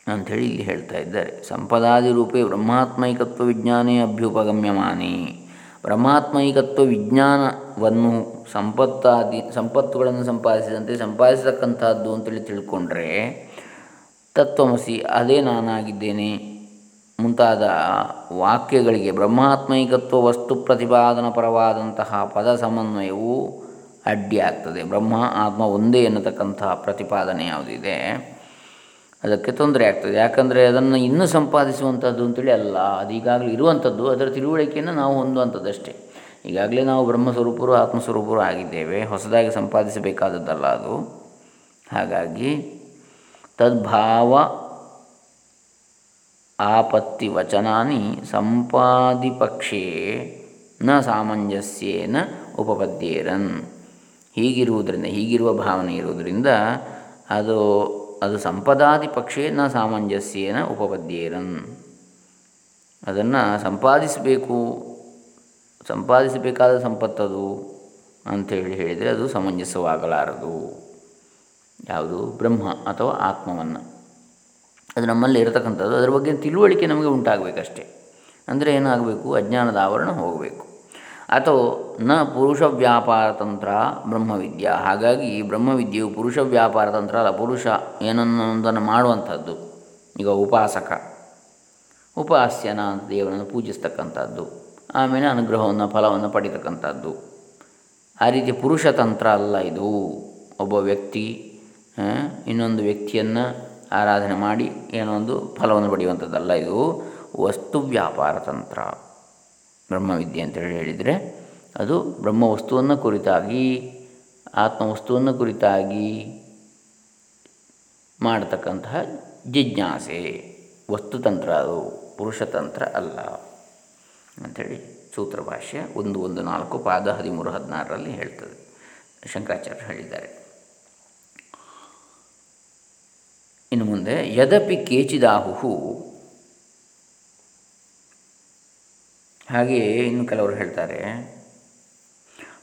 S1: ಅಂಥೇಳಿ ಇಲ್ಲಿ ಹೇಳ್ತಾ ಇದ್ದಾರೆ. ಸಂಪದಾದಿ ರೂಪೇ ಬ್ರಹ್ಮಾತ್ಮೈಕತ್ವ ವಿಜ್ಞಾನೇ ಅಭ್ಯುಪಗಮ್ಯಮಾನಿ. ಬ್ರಹ್ಮಾತ್ಮೈಕತ್ವ ವಿಜ್ಞಾನವನ್ನು ಸಂಪತ್ತಾದಿ, ಸಂಪತ್ತುಗಳನ್ನು ಸಂಪಾದಿಸಿದಂತೆ ಸಂಪಾದಿಸತಕ್ಕಂಥದ್ದು ಅಂತೇಳಿ ತಿಳ್ಕೊಂಡ್ರೆ ತತ್ವಮಸಿ ಅದೇ ನಾನಾಗಿದ್ದೇನೆ ಮುಂತಾದ ವಾಕ್ಯಗಳಿಗೆ ಬ್ರಹ್ಮಾತ್ಮೈಕತ್ವ ವಸ್ತು ಪ್ರತಿಪಾದನ ಪರವಾದಂತಹ ಪದ ಸಮನ್ವಯವು ಅಡ್ಡಿಯಾಗ್ತದೆ. ಬ್ರಹ್ಮ, ಆತ್ಮ ಒಂದೇ ಎನ್ನತಕ್ಕಂತಹ ಪ್ರತಿಪಾದನೆ ಯಾವುದಿದೆ? ಅದಕ್ಕೆ ತೊಂದರೆ ಆಗ್ತದೆ. ಯಾಕಂದರೆ ಅದನ್ನು ಇನ್ನೂ ಸಂಪಾದಿಸುವಂಥದ್ದು ಅಂತೇಳಿ ಅಲ್ಲ, ಅದು ಈಗಾಗಲೇ ಇರುವಂಥದ್ದು ಅದರ ತಿಳುವಳಿಕೆಯನ್ನು ನಾವು ಹೊಂದುವಂಥದ್ದಷ್ಟೇ ಈಗಾಗಲೇ ನಾವು ಬ್ರಹ್ಮಸ್ವರೂಪರು, ಆತ್ಮಸ್ವರೂಪರು ಆಗಿದ್ದೇವೆ, ಹೊಸದಾಗಿ ಸಂಪಾದಿಸಬೇಕಾದದ್ದಲ್ಲ ಅದು. ಹಾಗಾಗಿ ತದ್ಭಾವ ಆಪತ್ತಿ ವಚನಾನಿ ಸಂಪಾದಿಪಕ್ಷೇ ನ ಸಾಮಂಜಸ್ಯೇನ ಉಪಪದ್ಯೇರನ್. ಹೀಗಿರುವುದರಿಂದ, ಹೀಗಿರುವ ಭಾವನೆ ಇರುವುದರಿಂದ ಅದು ಅದು ಸಂಪದಾದಿ ಪಕ್ಷೇನ ಸಾಮಂಜಸ್ಯೇನ ಉಪಪದ್ಯೇರನ್ ಅದನ್ನು ಸಂಪಾದಿಸಬೇಕು, ಸಂಪಾದಿಸಬೇಕಾದ ಸಂಪತ್ತದು ಅಂಥೇಳಿ ಹೇಳಿದರೆ ಅದು ಸಮಂಜಸವಾಗಲಾರದು. ಯಾವುದು? ಬ್ರಹ್ಮ ಅಥವಾ ಆತ್ಮವನ್ನು. ಅದು ನಮ್ಮಲ್ಲಿ ಇರತಕ್ಕಂಥದ್ದು. ಅದರ ಬಗ್ಗೆ ತಿಳುವಳಿಕೆ ನಮಗೆ ಉಂಟಾಗಬೇಕಷ್ಟೇ. ಅಂದರೆ ಏನಾಗಬೇಕು? ಅಜ್ಞಾನದ ಆವರಣ ಹೋಗಬೇಕು. ಅಥವಾ ನ ಪುರುಷ ವ್ಯಾಪಾರ ತಂತ್ರ ಬ್ರಹ್ಮವಿದ್ಯಾ. ಹಾಗಾಗಿ ಬ್ರಹ್ಮವಿದ್ಯೆಯು ಪುರುಷ ವ್ಯಾಪಾರ ತಂತ್ರ ಅಲ್ಲ, ಪುರುಷ ಏನನ್ನೊಂದನ್ನು ಮಾಡುವಂಥದ್ದು. ಈಗ ಉಪಾಸಕ. ಉಪಾಸ್ಯನ ದೇವರನ್ನು ಪೂಜಿಸ್ತಕ್ಕಂಥದ್ದು. ಆಮೇಲೆ ಅನುಗ್ರಹವನ್ನು, ಫಲವನ್ನು ಪಡಿತಕ್ಕಂಥದ್ದು. ಆ ರೀತಿ ಪುರುಷ ತಂತ್ರ ಅಲ್ಲ ಇದು. ಒಬ್ಬ ವ್ಯಕ್ತಿ ಇನ್ನೊಂದು ವ್ಯಕ್ತಿಯನ್ನು ಆರಾಧನೆ ಮಾಡಿ ಏನೋ ಒಂದು ಫಲವನ್ನು ಪಡೆಯುವಂಥದ್ದಲ್ಲ ಇದು. ವಸ್ತು ವ್ಯಾಪಾರ ತಂತ್ರ. ಬ್ರಹ್ಮವಿದ್ಯೆ ಅಂತೇಳಿ ಹೇಳಿದರೆ, ಅದು ಬ್ರಹ್ಮ ವಸ್ತುವನ್ನು ಕುರಿತಾಗಿ, ಆತ್ಮವಸ್ತುವನ್ನು ಕುರಿತಾಗಿ ಮಾಡತಕ್ಕಂತಹ ಜಿಜ್ಞಾಸೆ. ವಸ್ತುತಂತ್ರ ಅದು, ಪುರುಷತಂತ್ರ ಅಲ್ಲ ಅಂಥೇಳಿ ಸೂತ್ರ ಭಾಷ್ಯ ಒಂದು ಒಂದು ನಾಲ್ಕು ಪಾದ ಹದಿಮೂರು ಹದಿನಾರರಲ್ಲಿ ಹೇಳ್ತದೆ. ಶಂಕರಾಚಾರ್ಯ ಹೇಳಿದ್ದಾರೆ. ಇನ್ನು ಮುಂದೆ, ಯದಪಿ ಕೇಚಿದಾಹು ಹಾಗೆಯೇ ಇನ್ನು ಕೆಲವರು ಹೇಳ್ತಾರೆ,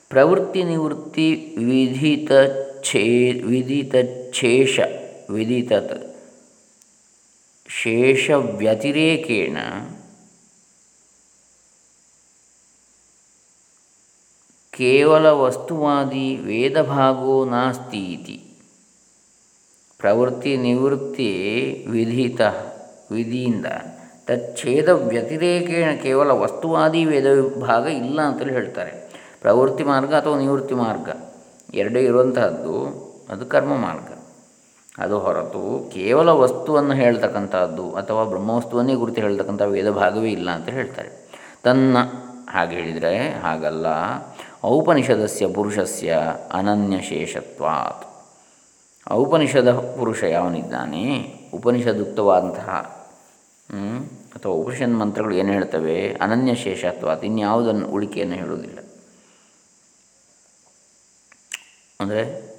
S1: ಪ್ರವೃತ್ತಿ ನಿವೃತ್ತಿ ವಿಧಿತ ಛೇ, ವಿಧಿತ ವಿಧಿತ ಶೇಷ ವ್ಯತಿರೇಕೇಣ, ಕೇವಲ ವಸ್ತುವಾದಿ ವೇದಭಾಗೋ ನಾಸ್ತಿ ಇತಿ ಪ್ರವೃತ್ತಿ ನಿವೃತ್ತಿ ವಿಧಿತ, ವಿಧಿಯಿಂದ ತಚ್ಛೇದ ವ್ಯತಿರೇಕೇಣ ಕೇವಲ ವಸ್ತುವಾದಿ ವೇದ ವಿಭಾಗ ಇಲ್ಲ ಅಂತೇಳಿ ಹೇಳ್ತಾರೆ. ಪ್ರವೃತ್ತಿ ಮಾರ್ಗ ಅಥವಾ ನಿವೃತ್ತಿ ಮಾರ್ಗ? ಎರಡೇ ಇರುವಂತಹದ್ದು ಅದು ಕರ್ಮ ಮಾರ್ಗ. ಅದು ಹೊರತು ಕೇವಲ ವಸ್ತುವನ್ನು ಹೇಳ್ತಕ್ಕಂಥದ್ದು ಅಥವಾ ಬ್ರಹ್ಮವಸ್ತುವನ್ನೇ ಕುರಿತು ಹೇಳ್ತಕ್ಕಂಥ ವೇದ ಭಾಗವೇ ಇಲ್ಲ ಅಂತ ಹೇಳ್ತಾರೆ. ತನ್ನ ಹಾಗೆ ಹೇಳಿದರೆ ಹಾಗಲ್ಲ. ಔಪನಿಷದಸ್ಯ ಪುರುಷಸ್ಯ ಅನನ್ಯಶೇಷತ್ವಾತ್. ಔಪನಿಷದ ಪುರುಷ ಯಾವನಿದ್ದಾನೆ? ಉಪನಿಷದುಕ್ತವಾದಂತಹ ಅಥವಾ ಉಪನಿಷನ್ ಮಂತ್ರಗಳು ಏನು ಹೇಳ್ತವೆ? ಅನನ್ಯ ಶೇಷ ಅಥವಾ ಇನ್ಯಾವುದನ್ನು ಉಳಿಕೆಯನ್ನು ಹೇಳುವುದಿಲ್ಲ. ಅಂದರೆ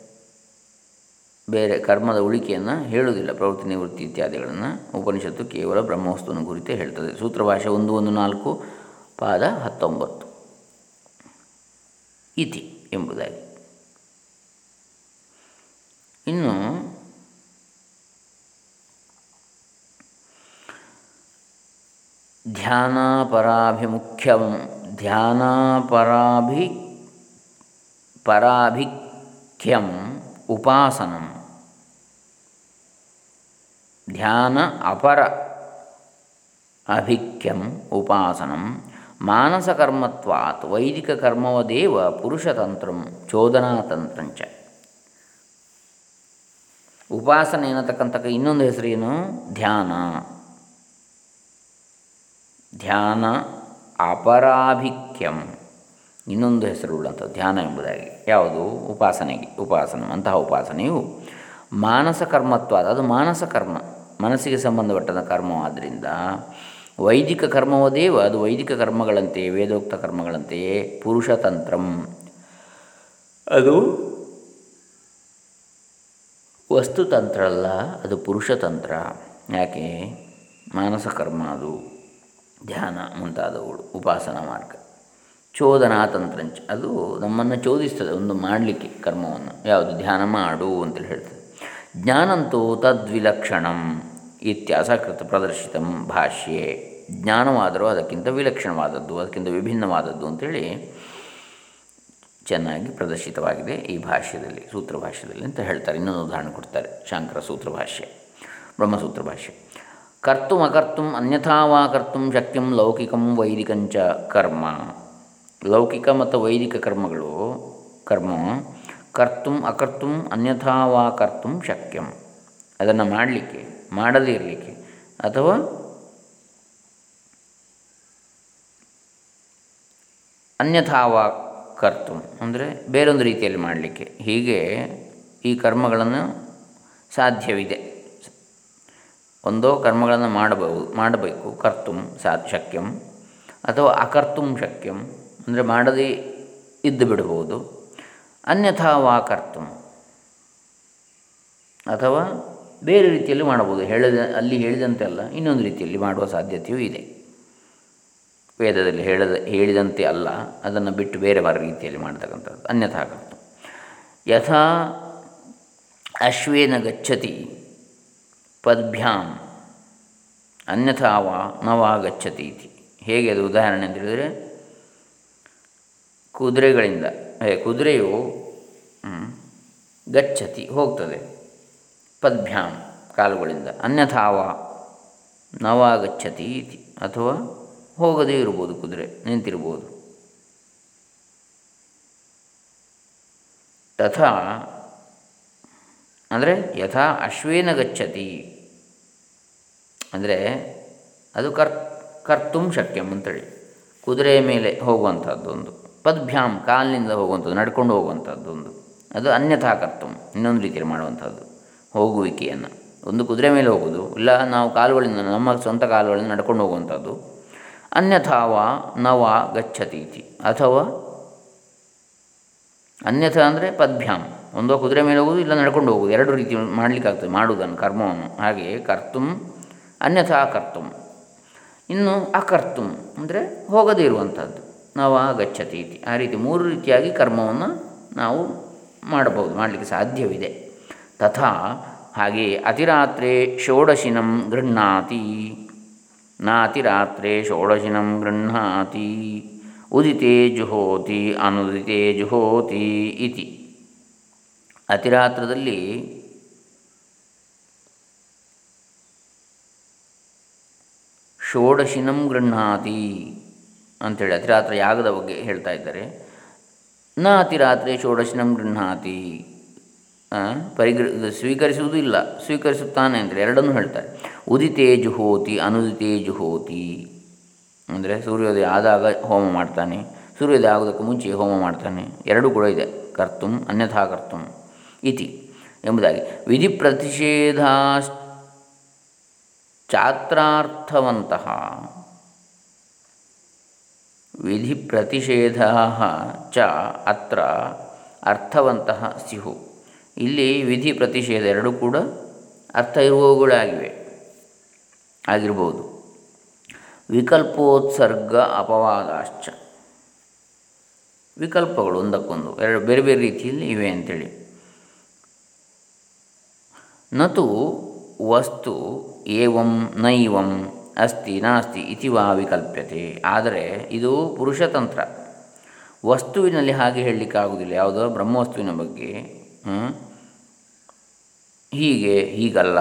S1: ಬೇರೆ ಕರ್ಮದ ಉಳಿಕೆಯನ್ನು ಹೇಳುವುದಿಲ್ಲ, ಪ್ರವೃತ್ತಿ ನಿವೃತ್ತಿ ಇತ್ಯಾದಿಗಳನ್ನು. ಉಪನಿಷತ್ತು ಕೇವಲ ಬ್ರಹ್ಮವಸ್ತುವನ್ನು ಕುರಿತೇ ಹೇಳ್ತದೆ. ಸೂತ್ರಭಾಷೆ ಒಂದು ಒಂದು, ನಾಲ್ಕು, ಪಾದ ಹತ್ತೊಂಬತ್ತು. ಇತಿ ಎಂಬುದಾಗಿ. ಇನ್ನು ಧ್ಯಾನಾಪರಾಭಿಮುಖ್ಯಂ ಧ್ಯಾನಾಪರಾಭಿ ಪರಾಭಿಖ್ಯಂ ಉಪಾಸನಂ ಧ್ಯಾನ ಅಪರ ಅಭಿಖ್ಯಂ ಉಪಾಸನಂ ಮಾನಸಕರ್ಮತ್ವಾತ್ ವೈದಿಕ ಕರ್ಮವದೇವ ಪುರುಷತಂತ್ರಂ ಚೋದನಾತಂತ್ರಂಚ ಉಪಾಸನೆ ಏನತಕ್ಕಂಥ ಇನ್ನೊಂದು ಹೆಸರೇನು ಧ್ಯಾನ ಧ್ಯಾನ ಅಪರಾಭಿಖ್ಯಂ ಇನ್ನೊಂದು ಹೆಸರುಳ್ಳಂಥ ಧ್ಯಾನ ಎಂಬುದಾಗಿ. ಯಾವುದು? ಉಪಾಸನೆಗೆ, ಉಪಾಸನ, ಅಂತಹ ಉಪಾಸನೆಯು ಮಾನಸ ಕರ್ಮತ್ವಾದ, ಅದು ಮಾನಸ ಕರ್ಮ. ಮನಸ್ಸಿಗೆ ಸಂಬಂಧಪಟ್ಟದ ಕರ್ಮವಾದ್ದರಿಂದ ವೈದಿಕ ಕರ್ಮವದೇವ ಅದು ವೈದಿಕ ಕರ್ಮಗಳಂತೆಯೇ, ವೇದೋಕ್ತ ಕರ್ಮಗಳಂತೆಯೇ ಪುರುಷತಂತ್ರಂ ಅದು ವಸ್ತುತಂತ್ರ ಅಲ್ಲ ಅದು ಪುರುಷತಂತ್ರ ಯಾಕೆ? ಮಾನಸ ಕರ್ಮ ಅದು. ಧ್ಯಾನ ಮುಂತಾದವುಗಳು, ಉಪಾಸನಾ ಮಾರ್ಗ. ಚೋದನಾ ತಂತ್ರಂಚ ಅದು ನಮ್ಮನ್ನು ಚೋದಿಸ್ತದೆ, ಒಂದು ಮಾಡಲಿಕ್ಕೆ ಕರ್ಮವನ್ನು. ಯಾವುದು? ಧ್ಯಾನ ಮಾಡು ಅಂತೇಳಿ ಹೇಳ್ತದೆ. ಜ್ಞಾನಂತೂ ತದ್ವಿಲಕ್ಷಣಂ ಇತ್ಯಾಸಕೃತ ಪ್ರದರ್ಶಿತ ಭಾಷ್ಯೆ. ಜ್ಞಾನವಾದರೂ ಅದಕ್ಕಿಂತ ವಿಲಕ್ಷಣವಾದದ್ದು, ಅದಕ್ಕಿಂತ ವಿಭಿನ್ನವಾದದ್ದು ಅಂತೇಳಿ ಚೆನ್ನಾಗಿ ಪ್ರದರ್ಶಿತವಾಗಿದೆ ಈ ಭಾಷ್ಯದಲ್ಲಿ ಸೂತ್ರ ಭಾಷ್ಯದಲ್ಲಿ ಅಂತ ಹೇಳ್ತಾರೆ. ಇನ್ನೊಂದು ಉದಾಹರಣೆ ಕೊಡ್ತಾರೆ, ಶಾಂಕರ ಸೂತ್ರ ಭಾಷ್ಯ ಬ್ರಹ್ಮಸೂತ್ರ ಭಾಷ್ಯ ಕರ್ತು ಅಕರ್ತು ಅನ್ಯಥಾ ವಾ ಕರ್ತು ಶಕ್ಯಂ ಲೌಕಿಕಂ ವೈದಿಕಂಚ ಕರ್ಮ. ಲೌಕಿಕ ಮತ್ತು ವೈದಿಕ ಕರ್ಮಗಳು, ಕರ್ಮ, ಕರ್ತು ಅಕರ್ತು ಅನ್ಯಥಾ ವಾ ಕರ್ತು ಶಕ್ಯಂ. ಅದನ್ನು ಮಾಡಲಿಕ್ಕೆ, ಮಾಡದೇ ಇರಲಿಕ್ಕೆ ಅಥವಾ ಅನ್ಯಥಾವಾ ಕರ್ತು ಅಂದರೆ ಬೇರೊಂದು ರೀತಿಯಲ್ಲಿ ಮಾಡಲಿಕ್ಕೆ. ಹೀಗೆ ಈ ಕರ್ಮಗಳನ್ನು ಸಾಧ್ಯವಿದೆ. ಒಂದೋ ಕರ್ಮಗಳನ್ನು ಮಾಡಬಹುದು, ಮಾಡಬೇಕು, ಕರ್ತು ಸಾ ಶಕ್ಯಂ ಅಥವಾ ಅಕರ್ತುಂ ಶಕ್ಯಂ, ಅಂದರೆ ಮಾಡದೇ ಇದ್ದು ಬಿಡಬಹುದು. ಅನ್ಯಥಾ ವಾ ಕರ್ತು ಅಥವಾ ಬೇರೆ ರೀತಿಯಲ್ಲಿ ಮಾಡಬಹುದು. ಹೇಳಿದ, ಅಲ್ಲಿ ಹೇಳಿದಂತೆ ಅಲ್ಲ, ಇನ್ನೊಂದು ರೀತಿಯಲ್ಲಿ ಮಾಡುವ ಸಾಧ್ಯತೆಯೂ ಇದೆ. ವೇದದಲ್ಲಿ ಹೇಳದ, ಹೇಳಿದಂತೆ ಅಲ್ಲ, ಅದನ್ನು ಬಿಟ್ಟು ಬೇರೆ ಬೇರೆ ರೀತಿಯಲ್ಲಿ ಮಾಡತಕ್ಕಂಥದ್ದು. ಅನ್ಯಥಾ ಕರ್ತು. ಯಥಾ ಅಶ್ವೇನ ಗಚ್ಚತಿ ಪದ್ಭ್ಯಾಂ. ಅನ್ಯಥಾ ವಾ ನವಾಗಚ್ಚತಿ ಇತಿ. ಹೇಗೆ ಅದು ಉದಾಹರಣೆ ಅಂತ ಹೇಳಿದರೆ, ಕುದುರೆಗಳಿಂದ ಕುದುರೆಯು ಗಚ್ಚತಿ ಹೋಗ್ತದೆ. ಪದ್ಭ್ಯಾಂ, ಕಾಲುಗಳಿಂದ. ಅನ್ಯಥಾವ ನವಾಗಚ್ಚತಿ ಇತಿ. ಅಥವಾ ಹೋಗದೇ ಇರ್ಬೋದು ಕುದುರೆ, ನಿಂತಿರ್ಬೋದು. ತಥಾ, ಅಂದರೆ ಯಥಾ ಅಶ್ವೇನ ಗಚ್ಚತಿ ಅಂದರೆ ಅದು ಕರ್, ಕರ್ತುಂ ಶಕ್ಯಂ ಅಂತೇಳಿ. ಕುದುರೆಯ ಮೇಲೆ ಹೋಗುವಂಥದ್ದು ಒಂದು. ಪದ್ಭ್ಯಾಮ್ ಕಾಲಿನಿಂದ ಹೋಗುವಂಥದ್ದು ನಡ್ಕೊಂಡು ಹೋಗುವಂಥದ್ದು ಒಂದು. ಅದು ಅನ್ಯಥಾ ಕರ್ತುಂ, ಇನ್ನೊಂದು ರೀತಿಯಲ್ಲಿ ಮಾಡುವಂಥದ್ದು ಹೋಗುವಿಕೆಯನ್ನು. ಒಂದು ಕುದುರೆ ಮೇಲೆ ಹೋಗೋದು ಇಲ್ಲ ನಾವು ಕಾಲುಗಳಿಂದ, ನಮ್ಮ ಸ್ವಂತ ಕಾಲುಗಳಿಂದ ನಡ್ಕೊಂಡು ಹೋಗುವಂಥದ್ದು ಅನ್ಯಥಾವ ನವ ಗಚ್ಚತೀತಿ, ಅಥವಾ ಅನ್ಯಥ ಅಂದರೆ ಪದ್ಭ್ಯಾಮ್ ಒಂದೋ ಕುದುರೆ ಮೇಲೆ ಹೋಗೋದು ಇಲ್ಲ ನಡ್ಕೊಂಡು ಹೋಗೋದು ಎರಡು ರೀತಿ ಮಾಡಲಿಕ್ಕಾಗ್ತದೆ, ಮಾಡುವುದನ್ನು, ಕರ್ಮವನ್ನು. ಹಾಗೆ ಕರ್ತುಂ ಅನ್ಯಥಾ ಕರ್ತು. ಇನ್ನು ಅಕರ್ತುಂ ಅಂದರೆ ಹೋಗದೇ ಇರುವಂಥದ್ದು ನವ ಗಚ್ಚತಿ ಇತಿ. ಆ ರೀತಿ ಮೂರು ರೀತಿಯಾಗಿ ಕರ್ಮವನ್ನು ನಾವು ಮಾಡಬಹುದು, ಮಾಡಲಿಕ್ಕೆ ಸಾಧ್ಯವಿದೆ. ತಥಾ ಹಾಗೆ ಅತಿರಾತ್ರೆ ಷೋಡಶಿನಂ ಗೃಹ್ಣಾತಿ. ನಾತಿರಾತ್ರೆ ಷೋಡಶಿನಂ ಗೃಹಾತಿ ಉದಿತೆ ಜುಹೋತಿ ಅನುದಿತೆ ಜುಹೋತಿ ಇತಿ. ಅತಿರಾತ್ರದಲ್ಲಿ ಷೋಡಶಿನಂ ಗೃಹ್ಣಾತಿ ಅಂಥೇಳಿ ಅತಿರಾತ್ರ ಯಾಗದ ಬಗ್ಗೆ ಹೇಳ್ತಾ ಇದ್ದಾರೆ. ನ ಅತಿರಾತ್ರಿ ಷೋಡಶಿನಂ ಗೃಹಾತಿ ಪರಿಗೃ ಸ್ವೀಕರಿಸುವುದೂ ಇಲ್ಲ. ಸ್ವೀಕರಿಸುತ್ತಾನೆ ಅಂದರೆ ಎರಡನ್ನೂ ಹೇಳ್ತಾರೆ. ಉದಿತೇ ಜುಹೋತಿ ಅನುದಿತೇ ಜುಹೋತಿ ಅಂದರೆ ಸೂರ್ಯೋದಯ ಆದಾಗ ಹೋಮ ಮಾಡ್ತಾನೆ. ಸೂರ್ಯೋದಯ ಆಗೋದಕ್ಕೆ ಮುಂಚೆ ಹೋಮ ಮಾಡ್ತಾನೆ. ಎರಡೂ ಕೂಡ ಇದೆ. ಕರ್ತುಂ, ಅನ್ಯಥಾ ಕರ್ತುಂ ಇತಿ ಎಂಬುದಾಗಿ. ವಿಧಿ ಚಾತ್ರಾರ್ಥವಂತಹ. ವಿಧಿ ಪ್ರತಿಷೇಧ ಚ ಅತ್ರ ಅರ್ಥವಂತಹ ಸ್ಯು ಇಲ್ಲಿ ವಿಧಿ ಪ್ರತಿಷೇಧ ಎರಡೂ ಕೂಡ ಅರ್ಥ ಇರುವವುಗಳಾಗಿವೆ ಆಗಿರ್ಬೋದು. ವಿಕಲ್ಪೋತ್ಸರ್ಗ ಅಪವಾದಾಶ್ಚ. ವಿಕಲ್ಪಗಳು ಒಂದಕ್ಕೊಂದು, ಎರಡು ಬೇರೆ ಬೇರೆ ರೀತಿಯಲ್ಲಿ ಇವೆ ಅಂಥೇಳಿ ನತು ವಸ್ತು ಏವಂ ನೈವಂ ಅಸ್ತಿ ನಾಸ್ತಿ ಇತಿ ವಾ ವಿಕಲ್ಪ್ಯತೆ. ಆದರೆ ಇದು ಪುರುಷತಂತ್ರ. ವಸ್ತುವಿನಲ್ಲಿ ಹಾಗೆ ಹೇಳಲಿಕ್ಕಾಗುವುದಿಲ್ಲ. ಯಾವುದೋ ಬ್ರಹ್ಮವಸ್ತುವಿನ ಬಗ್ಗೆ. ಹೀಗೆ, ಹೀಗಲ್ಲ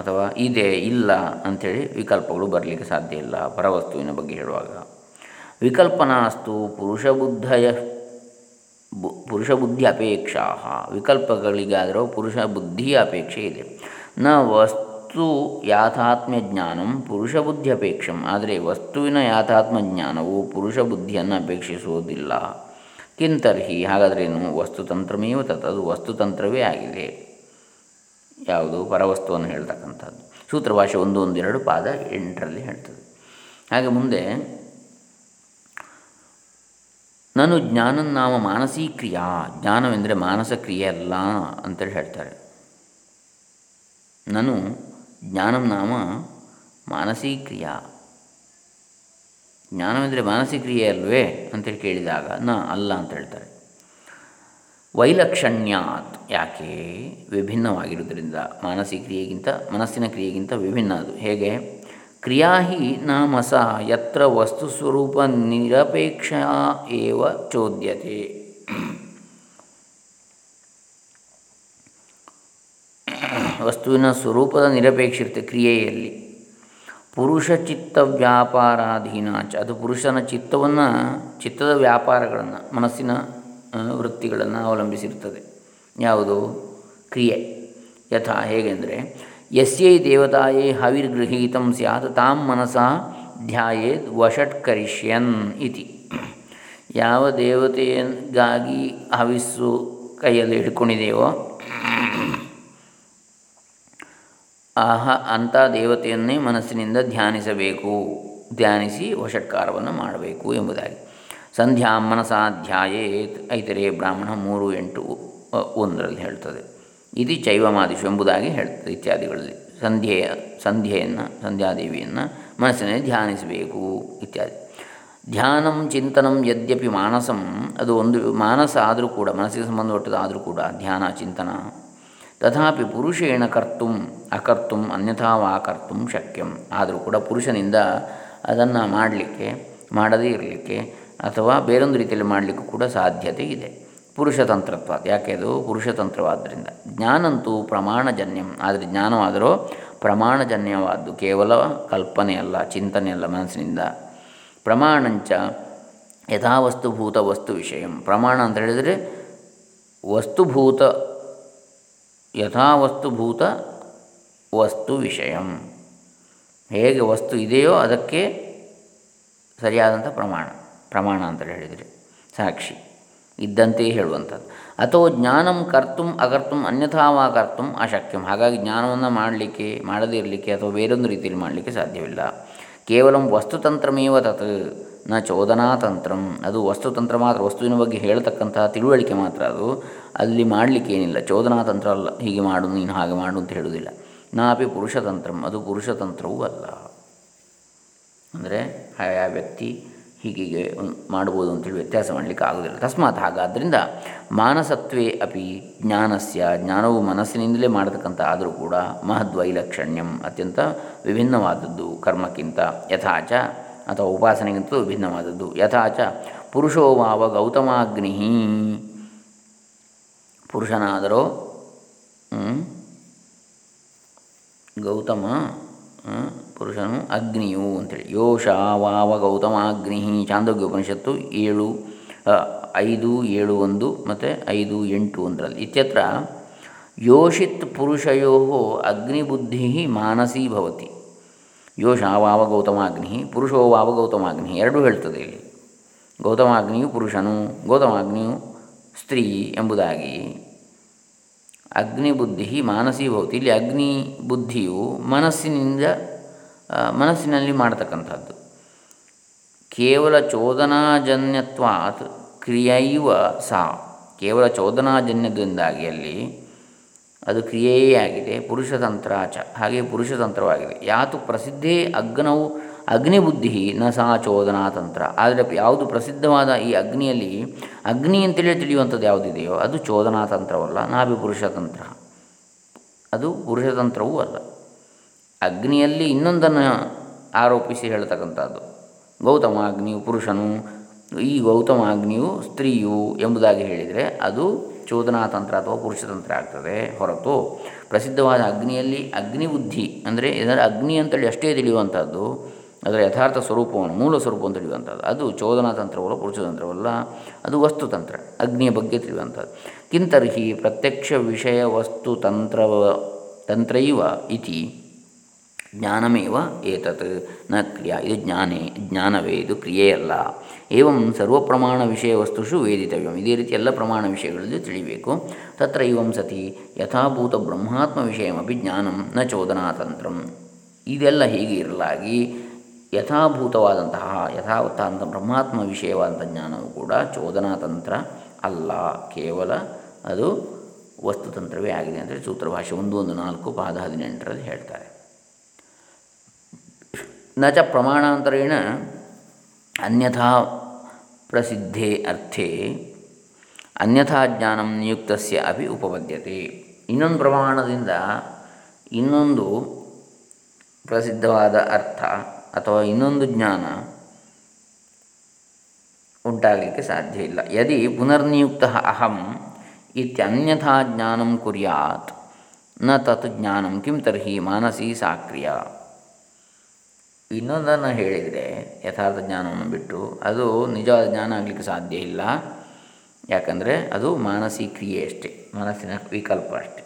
S1: ಅಥವಾ ಇದೆ, ಇಲ್ಲ ಅಂಥೇಳಿ ವಿಕಲ್ಪಗಳು ಬರಲಿಕ್ಕೆ ಸಾಧ್ಯ ಇಲ್ಲ ಪರವಸ್ತುವಿನ ಬಗ್ಗೆ ಹೇಳುವಾಗ. ವಿಕಲ್ಪನಾಸ್ತು ಪುರುಷಬುದ್ಧಯ, ಬು ಪುರುಷ ಬುದ್ಧಿ ಅಪೇಕ್ಷಾ ವಿಕಲ್ಪಗಳಿಗಾದರೂ ಪುರುಷ ಬುದ್ಧಿಯ ಅಪೇಕ್ಷೆ ಇದೆ. ನ ವಸ್ತು ಯಾಥಾತ್ಮ್ಯ ಜ್ಞಾನಂ ಪುರುಷ ಬುದ್ಧಿ ಅಪೇಕ್ಷಂ ಆದರೆ ವಸ್ತುವಿನ ಯಾಥಾತ್ಮ ಜ್ಞಾನವು ಪುರುಷ ಬುದ್ಧಿಯನ್ನು ಅಪೇಕ್ಷಿಸುವುದಿಲ್ಲ. ಕಿಂತರ್ಹಿ, ಹಾಗಾದ್ರೇನು? ವಸ್ತುತಂತ್ರಮೇವ ತತ್, ಅದು ವಸ್ತುತಂತ್ರವೇ ಆಗಿದೆ. ಯಾವುದು? ಪರವಸ್ತುವನ್ನು ಹೇಳ್ತಕ್ಕಂಥದ್ದು. ಸೂತ್ರಭಾಷೆ ಒಂದು ಒಂದು ಒಂದೆರಡು ಪಾದ ಎಂಟರಲ್ಲಿ ಹೇಳ್ತದೆ. ಹಾಗೆ ಮುಂದೆ, ನಾನು ಜ್ಞಾನನ್ನಾಮ ಮಾನಸೀ ಕ್ರಿಯಾ. ಜ್ಞಾನವೆಂದರೆ ಮಾನಸ ಕ್ರಿಯೆ ಅಲ್ಲ ಅಂತೇಳಿ ಹೇಳ್ತಾರೆ. ನಾನು ಜ್ಞಾನಂ ನಾಮ ಮಾನಸೀ ಕ್ರಿಯಾ ಜ್ಞಾನವೆಂದರೆ ಮಾನಸಿಕ ಕ್ರಿಯೆ ಅಲ್ವೇ ಅಂತೇಳಿ ಕೇಳಿದಾಗ ನ ಅಲ್ಲ ಅಂತ ಹೇಳ್ತಾರೆ. ವೈಲಕ್ಷಣ್ಯಾತ್ ಯಾಕೆ? ವಿಭಿನ್ನವಾಗಿರುವುದರಿಂದ ಮಾನಸಿಕ ಕ್ರಿಯೆಗಿಂತ ಮನಸ್ಸಿನ ಕ್ರಿಯೆಗಿಂತ ವಿಭಿನ್ನ ಅದು. ಹೇಗೆ? ಕ್ರಿಯಾ ಹಿ ನಾಮಸ ಯತ್ರ ವಸ್ತುಸ್ವರೂಪ ನಿರಪೇಕ್ಷ ಏವ ಚೋದ್ಯತೆ. ವಸ್ತುವಿನ ಸ್ವರೂಪದ ನಿರಪೇಕ್ಷಿತ ಕ್ರಿಯೆಯಲ್ಲಿ ಪುರುಷ ಚಿತ್ತ ವ್ಯಾಪಾರಾಧೀನಾಚ. ಅದು ಪುರುಷನ ಚಿತ್ತವನ್ನು, ಚಿತ್ತದ ವ್ಯಾಪಾರಗಳನ್ನು, ಮನಸ್ಸಿನ ವೃತ್ತಿಗಳನ್ನು ಅವಲಂಬಿಸಿರುತ್ತದೆ. ಯಾವುದು? ಕ್ರಿಯೆ. ಯಥಾ ಹೇಗೆಂದರೆ, ಯಸ್ಯೈ ದೇವತಾಯೇ ಹವಿರ್ಗೃಹೀತ ಸ್ಯಾತ್, ತಾಂ ಮನಸ ಧ್ಯಾಯೇದ್ ವಷಟ್ಕರಿಷ್ಯನ್ ಇತಿ. ಯಾವ ದೇವತೆಯಗಾಗಿ ಹವಿಸ್ಸು ಕೈಯಲ್ಲಿ ಹಿಡ್ಕೊಂಡಿದೆಯೋ ಆಹ ಅಂಥ ದೇವತೆಯನ್ನೇ ಮನಸ್ಸಿನಿಂದ ಧ್ಯಾನಿಸಬೇಕು. ಧ್ಯಾನಿಸಿ ವಷಟ್ಕಾರವನ್ನು ಮಾಡಬೇಕು ಎಂಬುದಾಗಿ. ಸಂಧ್ಯಾ ಮನಸಾಧ್ಯಾಯೇತ್ ಐತರೇ ಬ್ರಾಹ್ಮಣ ಮೂರು ಎಂಟು ಒಂದರಲ್ಲಿ ಹೇಳ್ತದೆ. ಇದು ಚೈವಮಾದಿಶು ಎಂಬುದಾಗಿ ಹೇಳ್ತದೆ ಇತ್ಯಾದಿಗಳಲ್ಲಿ. ಸಂಧ್ಯೆಯ ಸಂಧ್ಯೆಯನ್ನು, ಸಂಧ್ಯಾದೇವಿಯನ್ನು ಮನಸ್ಸಿನಲ್ಲಿ ಧ್ಯಾನಿಸಬೇಕು ಇತ್ಯಾದಿ. ಧ್ಯಾನಂ ಚಿಂತನಂ ಯದ್ಯಪಿ ಮಾನಸಂ, ಅದು ಒಂದು ಮಾನಸ ಆದರೂ ಕೂಡ, ಮನಸ್ಸಿಗೆ ಸಂಬಂಧಪಟ್ಟದಾದರೂ ಕೂಡ ಧ್ಯಾನ ಚಿಂತನ ತಥಾಪಿ ಪುರುಷೇಣ ಕರ್ತು ಅಕರ್ತು ಅನ್ಯಥಾ ವಾ ಕರ್ತು ಶಕ್ಯಂ. ಆದರೂ ಕೂಡ ಪುರುಷನಿಂದ ಅದನ್ನು ಮಾಡಲಿಕ್ಕೆ, ಮಾಡದೇ ಇರಲಿಕ್ಕೆ ಅಥವಾ ಬೇರೊಂದು ರೀತಿಯಲ್ಲಿ ಮಾಡಲಿಕ್ಕೂ ಕೂಡ ಸಾಧ್ಯತೆ ಇದೆ. ಪುರುಷತಂತ್ರತ್ವ ಯಾಕೆ ಅದು? ಪುರುಷತಂತ್ರವಾದ್ದರಿಂದ ಜ್ಞಾನಂತೂ ಪ್ರಮಾಣಜನ್ಯಂ. ಆದರೆ ಜ್ಞಾನವಾದರೂ ಪ್ರಮಾಣಜನ್ಯವಾದ್ದು. ಕೇವಲ ಕಲ್ಪನೆಯಲ್ಲ ಚಿಂತನೆಯಲ್ಲ ಮನಸ್ಸಿನಿಂದ. ಪ್ರಮಾಣಂಚ ಯಥಾವಸ್ತುಭೂತ ವಸ್ತು ವಿಷಯ ಪ್ರಮಾಣ ಅಂತ ಹೇಳಿದರೆ ವಸ್ತುಭೂತ ಯಥಾವಸ್ತುಭೂತ ವಸ್ತು ವಿಷಯ. ಹೇಗೆ ವಸ್ತು ಇದೆಯೋ ಅದಕ್ಕೆ ಸರಿಯಾದಂಥ ಪ್ರಮಾಣ ಪ್ರಮಾಣ ಅಂತ ಹೇಳಿದರೆ ಸಾಕ್ಷಿ, ಇದ್ದಂತೆಯೇ ಹೇಳುವಂಥದ್ದು. ಅಥವಾ ಜ್ಞಾನಂ ಕರ್ತು ಅಕರ್ತು ಅನ್ಯಥಾವಾ ಕರ್ತು ಅಶಕ್ಯಂ. ಹಾಗಾಗಿ ಜ್ಞಾನವನ್ನು ಮಾಡಲಿಕ್ಕೆ, ಮಾಡದೇ ಇರಲಿಕ್ಕೆ ಅಥವಾ ಬೇರೊಂದು ರೀತಿಯಲ್ಲಿ ಮಾಡಲಿಕ್ಕೆ ಸಾಧ್ಯವಿಲ್ಲ. ಕೇವಲ ವಸ್ತುತಂತ್ರಮೇವ ತತ್ ನ ಚೋದನಾತಂತ್ರಂ ಅದು ವಸ್ತುತಂತ್ರ ಮಾತ್ರ, ವಸ್ತುವಿನ ಬಗ್ಗೆ ಹೇಳ್ತಕ್ಕಂತಹ ತಿಳುವಳಿಕೆ ಮಾತ್ರ ಅದು. ಅಲ್ಲಿ ಮಾಡಲಿಕ್ಕೆ ಏನಿಲ್ಲ. ಚೋದನಾತಂತ್ರ ಅಲ್ಲ. ಹೀಗೆ ಮಾಡು, ನೀನು ಹಾಗೆ ಮಾಡು ಅಂತ ಹೇಳುವುದಿಲ್ಲ. ನಾಪಿ ಪುರುಷತಂತ್ರಂ ಅದು ಪುರುಷತಂತ್ರವೂ ಅಲ್ಲ. ಅಂದರೆ ಆ ವ್ಯಕ್ತಿ ಹೀಗೆ ಮಾಡ್ಬೋದು ಅಂತೇಳಿ ವ್ಯತ್ಯಾಸ ಮಾಡಲಿಕ್ಕೆ ಆಗೋದಿಲ್ಲ ತಸ್ಮಾತ್ ಹಾಗಾದ್ದರಿಂದ ಮಾನಸತ್ವೇ ಅಪಿ ಜ್ಞಾನಸ್ಯ. ಜ್ಞಾನವು ಮನಸ್ಸಿನಿಂದಲೇ ಮಾಡತಕ್ಕಂಥ ಆದರೂ ಕೂಡ ಮಹದ್ವೈಲಕ್ಷಣ್ಯಂ. ಅತ್ಯಂತ ವಿಭಿನ್ನವಾದದ್ದು ಕರ್ಮಕ್ಕಿಂತ ಯಥಾಚ ಅಥವಾ ಉಪಾಸನೆಗಿಂತಲೂ ವಿಭಿನ್ನವಾದದ್ದು ಯಥಾಚ ಪುರುಷೋವಾವ ಗೌತಮಾಗ್ನಿ ಪುರುಷನಾದರೋ ಗೌತಮ ಪುರುಷನು ಅಗ್ನಿಯು ಅಂತೇಳಿ. ಯೋಷ ವಾವ ಗೌತಮಾಗ್ನಿ ಚಾಂದೋಗ್ಯ ಉಪನಿಷತ್ತು ಏಳು ಐದು, ಏಳು, ಒಂದು ಮತ್ತು ಐದು, ಎಂಟು ಒಂದರಲ್ಲಿ. ಇತ್ಯತ್ರ ಯೋಷಿತ್ ಪುರುಷಯೋ ಅಗ್ನಿಬುದ್ಧಿ ಮಾನಸೀ ಭವತಿ ಯೋಷ ವಾವ ಗೌತಮಾಗ್ನಿ ಪುರುಷೋ ವಾವಗೌತಮಾಗ್ನಿ ಎರಡೂ ಹೇಳ್ತದೆ ಇಲ್ಲಿ. ಗೌತಮಾಗ್ನಿಯು ಪುರುಷನು, ಗೌತಮಾಗ್ನಿಯು ಸ್ತ್ರೀ ಎಂಬುದಾಗಿ. ಅಗ್ನಿ ಬುದ್ಧಿ ಮಾನಸಿ ಭವತಿ. ಇಲ್ಲಿ ಅಗ್ನಿ ಬುದ್ಧಿಯು ಮನಸ್ಸಿನಿಂದ ಮನಸ್ಸಿನಲ್ಲಿ ಮಾಡತಕ್ಕಂಥದ್ದು. ಕೇವಲ ಚೋದನಾಜನ್ಯತ್ವಾತ್ ಕ್ರಿಯೈವ ಸಾ. ಕೇವಲ ಚೋದನಾಜನ್ಯದಿಂದಾಗಿ ಅಲ್ಲಿ ಅದು ಕ್ರಿಯೆಯೇ ಆಗಿದೆ. ಪುರುಷತಂತ್ರಾಚ. ಹಾಗೆ ಪುರುಷತಂತ್ರವಾಗಿದೆ. ಯಾತು ಪ್ರಸಿದ್ಧೇ ಅಗ್ನವು ಅಗ್ನಿಬುದ್ಧಿ ನ ಸಾ ಚೋದನಾತಂತ್ರ ಆದರೆ ಯಾವುದು ಪ್ರಸಿದ್ಧವಾದ ಈ ಅಗ್ನಿಯಲ್ಲಿ ಅಗ್ನಿ ಅಂತೇಳಿ ತಿಳಿಯುವಂಥದ್ದು ಯಾವುದಿದೆಯೋ ಅದು ಚೋದನಾತಂತ್ರವಲ್ಲ ನಾಭಿ ಪುರುಷತಂತ್ರ. ಅದು ಪುರುಷತಂತ್ರವೂ ಅಲ್ಲ. ಅಗ್ನಿಯಲ್ಲಿ ಇನ್ನೊಂದನ್ನು ಆರೋಪಿಸಿ ಹೇಳ್ತಕ್ಕಂಥದ್ದು. ಗೌತಮ ಅಗ್ನಿಯು ಪುರುಷನು. ಈ ಗೌತಮ ಅಗ್ನಿಯು ಸ್ತ್ರೀಯು ಎಂಬುದಾಗಿ ಹೇಳಿದರೆ ಅದು ಚೋದನಾತಂತ್ರ ಅಥವಾ ಪುರುಷತಂತ್ರ ಆಗ್ತದೆ. ಹೊರತು ಪ್ರಸಿದ್ಧವಾದ ಅಗ್ನಿಯಲ್ಲಿ ಅಗ್ನಿಬುದ್ಧಿ ಅಂದರೆ ಇದರ ಅಗ್ನಿ ಅಂತೇಳಿ ಅಷ್ಟೇ ತಿಳಿಯುವಂಥದ್ದು ಅದರ ಯಥಾರ್ಥ ಸ್ವರೂಪವನ್ನು, ಮೂಲ ಸ್ವರೂಪವನ್ನು ತಿಳಿಯುವಂಥದ್ದು ಅದು ಚೋದನಾ ತಂತ್ರವಲ್ಲ ಪುರುಷತಂತ್ರವಲ್ಲ ಅದು ವಸ್ತುತಂತ್ರ ಅಗ್ನಿಯ ಬಗ್ಗೆ ತಿಳಿಯುವಂಥದ್ದು ಕಿಂತರ್ಹಿ ಪ್ರತ್ಯಕ್ಷ ವಿಷಯ ವಸ್ತು ತಂತ್ರ ತಂತ್ರೈವ ಇತಿ ಜ್ಞಾನಮೇವ ಏತತ್? ನ ಕ್ರಿಯಾ, ಇದು ಜ್ಞಾನೇ, ಜ್ಞಾನವೇ, ಇದು ಕ್ರಿಯೆಯಲ್ಲ ಏವಂ ಸರ್ವಪ್ರಮಾಣ ವಿಷಯ ವಸ್ತುಷು ವೇದಿತವ್ಯಂ. ಇದೇ ರೀತಿ ಎಲ್ಲ ಪ್ರಮಾಣ ವಿಷಯಗಳಲ್ಲಿ ತಿಳಿಬೇಕು. ತತ್ರ ಇವಂ ಸತಿ ಯಥಾಭೂತ ಬ್ರಹ್ಮಾತ್ಮ ವಿಷಯಮಿ ಜ್ಞಾನಂ ನ ಚೋದನಾತಂತ್ರಂ ಇದೆಲ್ಲ ಹೀಗೆ ಇರಲಾಗಿ ಯಥಾಭೂತವಾದಂತಹ, ಯಥಾವತ್ತಾದಂಥ ಬ್ರಹ್ಮಾತ್ಮ ವಿಷಯವಾದಂಥ ಜ್ಞಾನವು ಕೂಡ ಚೋದನಾತಂತ್ರ ಅಲ್ಲ. ಕೇವಲ ಅದು ವಸ್ತುತಂತ್ರವೇ ಆಗಿದೆ ಅಂದರೆ ಸೂತ್ರಭಾಷೆ ಒಂದು ಒಂದು ನಾಲ್ಕು ಪಾದ ಹದಿನೆಂಟರಲ್ಲಿ ಹೇಳ್ತಾರೆ. ನ ಚ ಪ್ರಮಾಣಾಂತರೇಣ ಅನ್ಯಥಾ ಪ್ರಸಿದ್ಧೇ ಅರ್ಥೇ. ಅನ್ಯಥಾ ಜ್ಞಾನಂ ನಿಯುಕ್ತಸ್ಯ ಅಪಿ ಉಪಪದ್ಯತೆ. ಇನ್ನೊಂದು ಪ್ರಮಾಣದಿಂದ ಇನ್ನೊಂದು ಪ್ರಸಿದ್ಧವಾದ ಅರ್ಥ ಅಥವಾ ಇನ್ನೊಂದು ಜ್ಞಾನ ಉಂಟಾಗಲಿಕ್ಕೆ ಸಾಧ್ಯ ಇಲ್ಲ. ಯದಿ ಪುನರ್ನಿಯುಕ್ತ ಅಹಂ ಇತ್ಯನ್ಯಥಾ ಜ್ಞಾನಂ ಕುರ್ಯಾತ್. ನ ತತ್ ಜ್ಞಾನಂ ಕಿಂ ತರ್ಹಿ ಮಾನಸಿ ಸಾಕ್ರಿಯ. ಇನ್ನೊಂದನ್ನು ಹೇಳಿದರೆ ಯಥಾರ್ಥ ಜ್ಞಾನವನ್ನು ಬಿಟ್ಟು ಅದು ನಿಜವಾದ ಜ್ಞಾನ ಆಗಲಿಕ್ಕೆ ಸಾಧ್ಯ ಇಲ್ಲ. ಯಾಕಂದರೆ ಅದು ಮಾನಸಿಕ ಕ್ರಿಯೆ ಅಷ್ಟೇ, ಮನಸ್ಸಿನ ವಿಕಲ್ಪ ಅಷ್ಟೇ.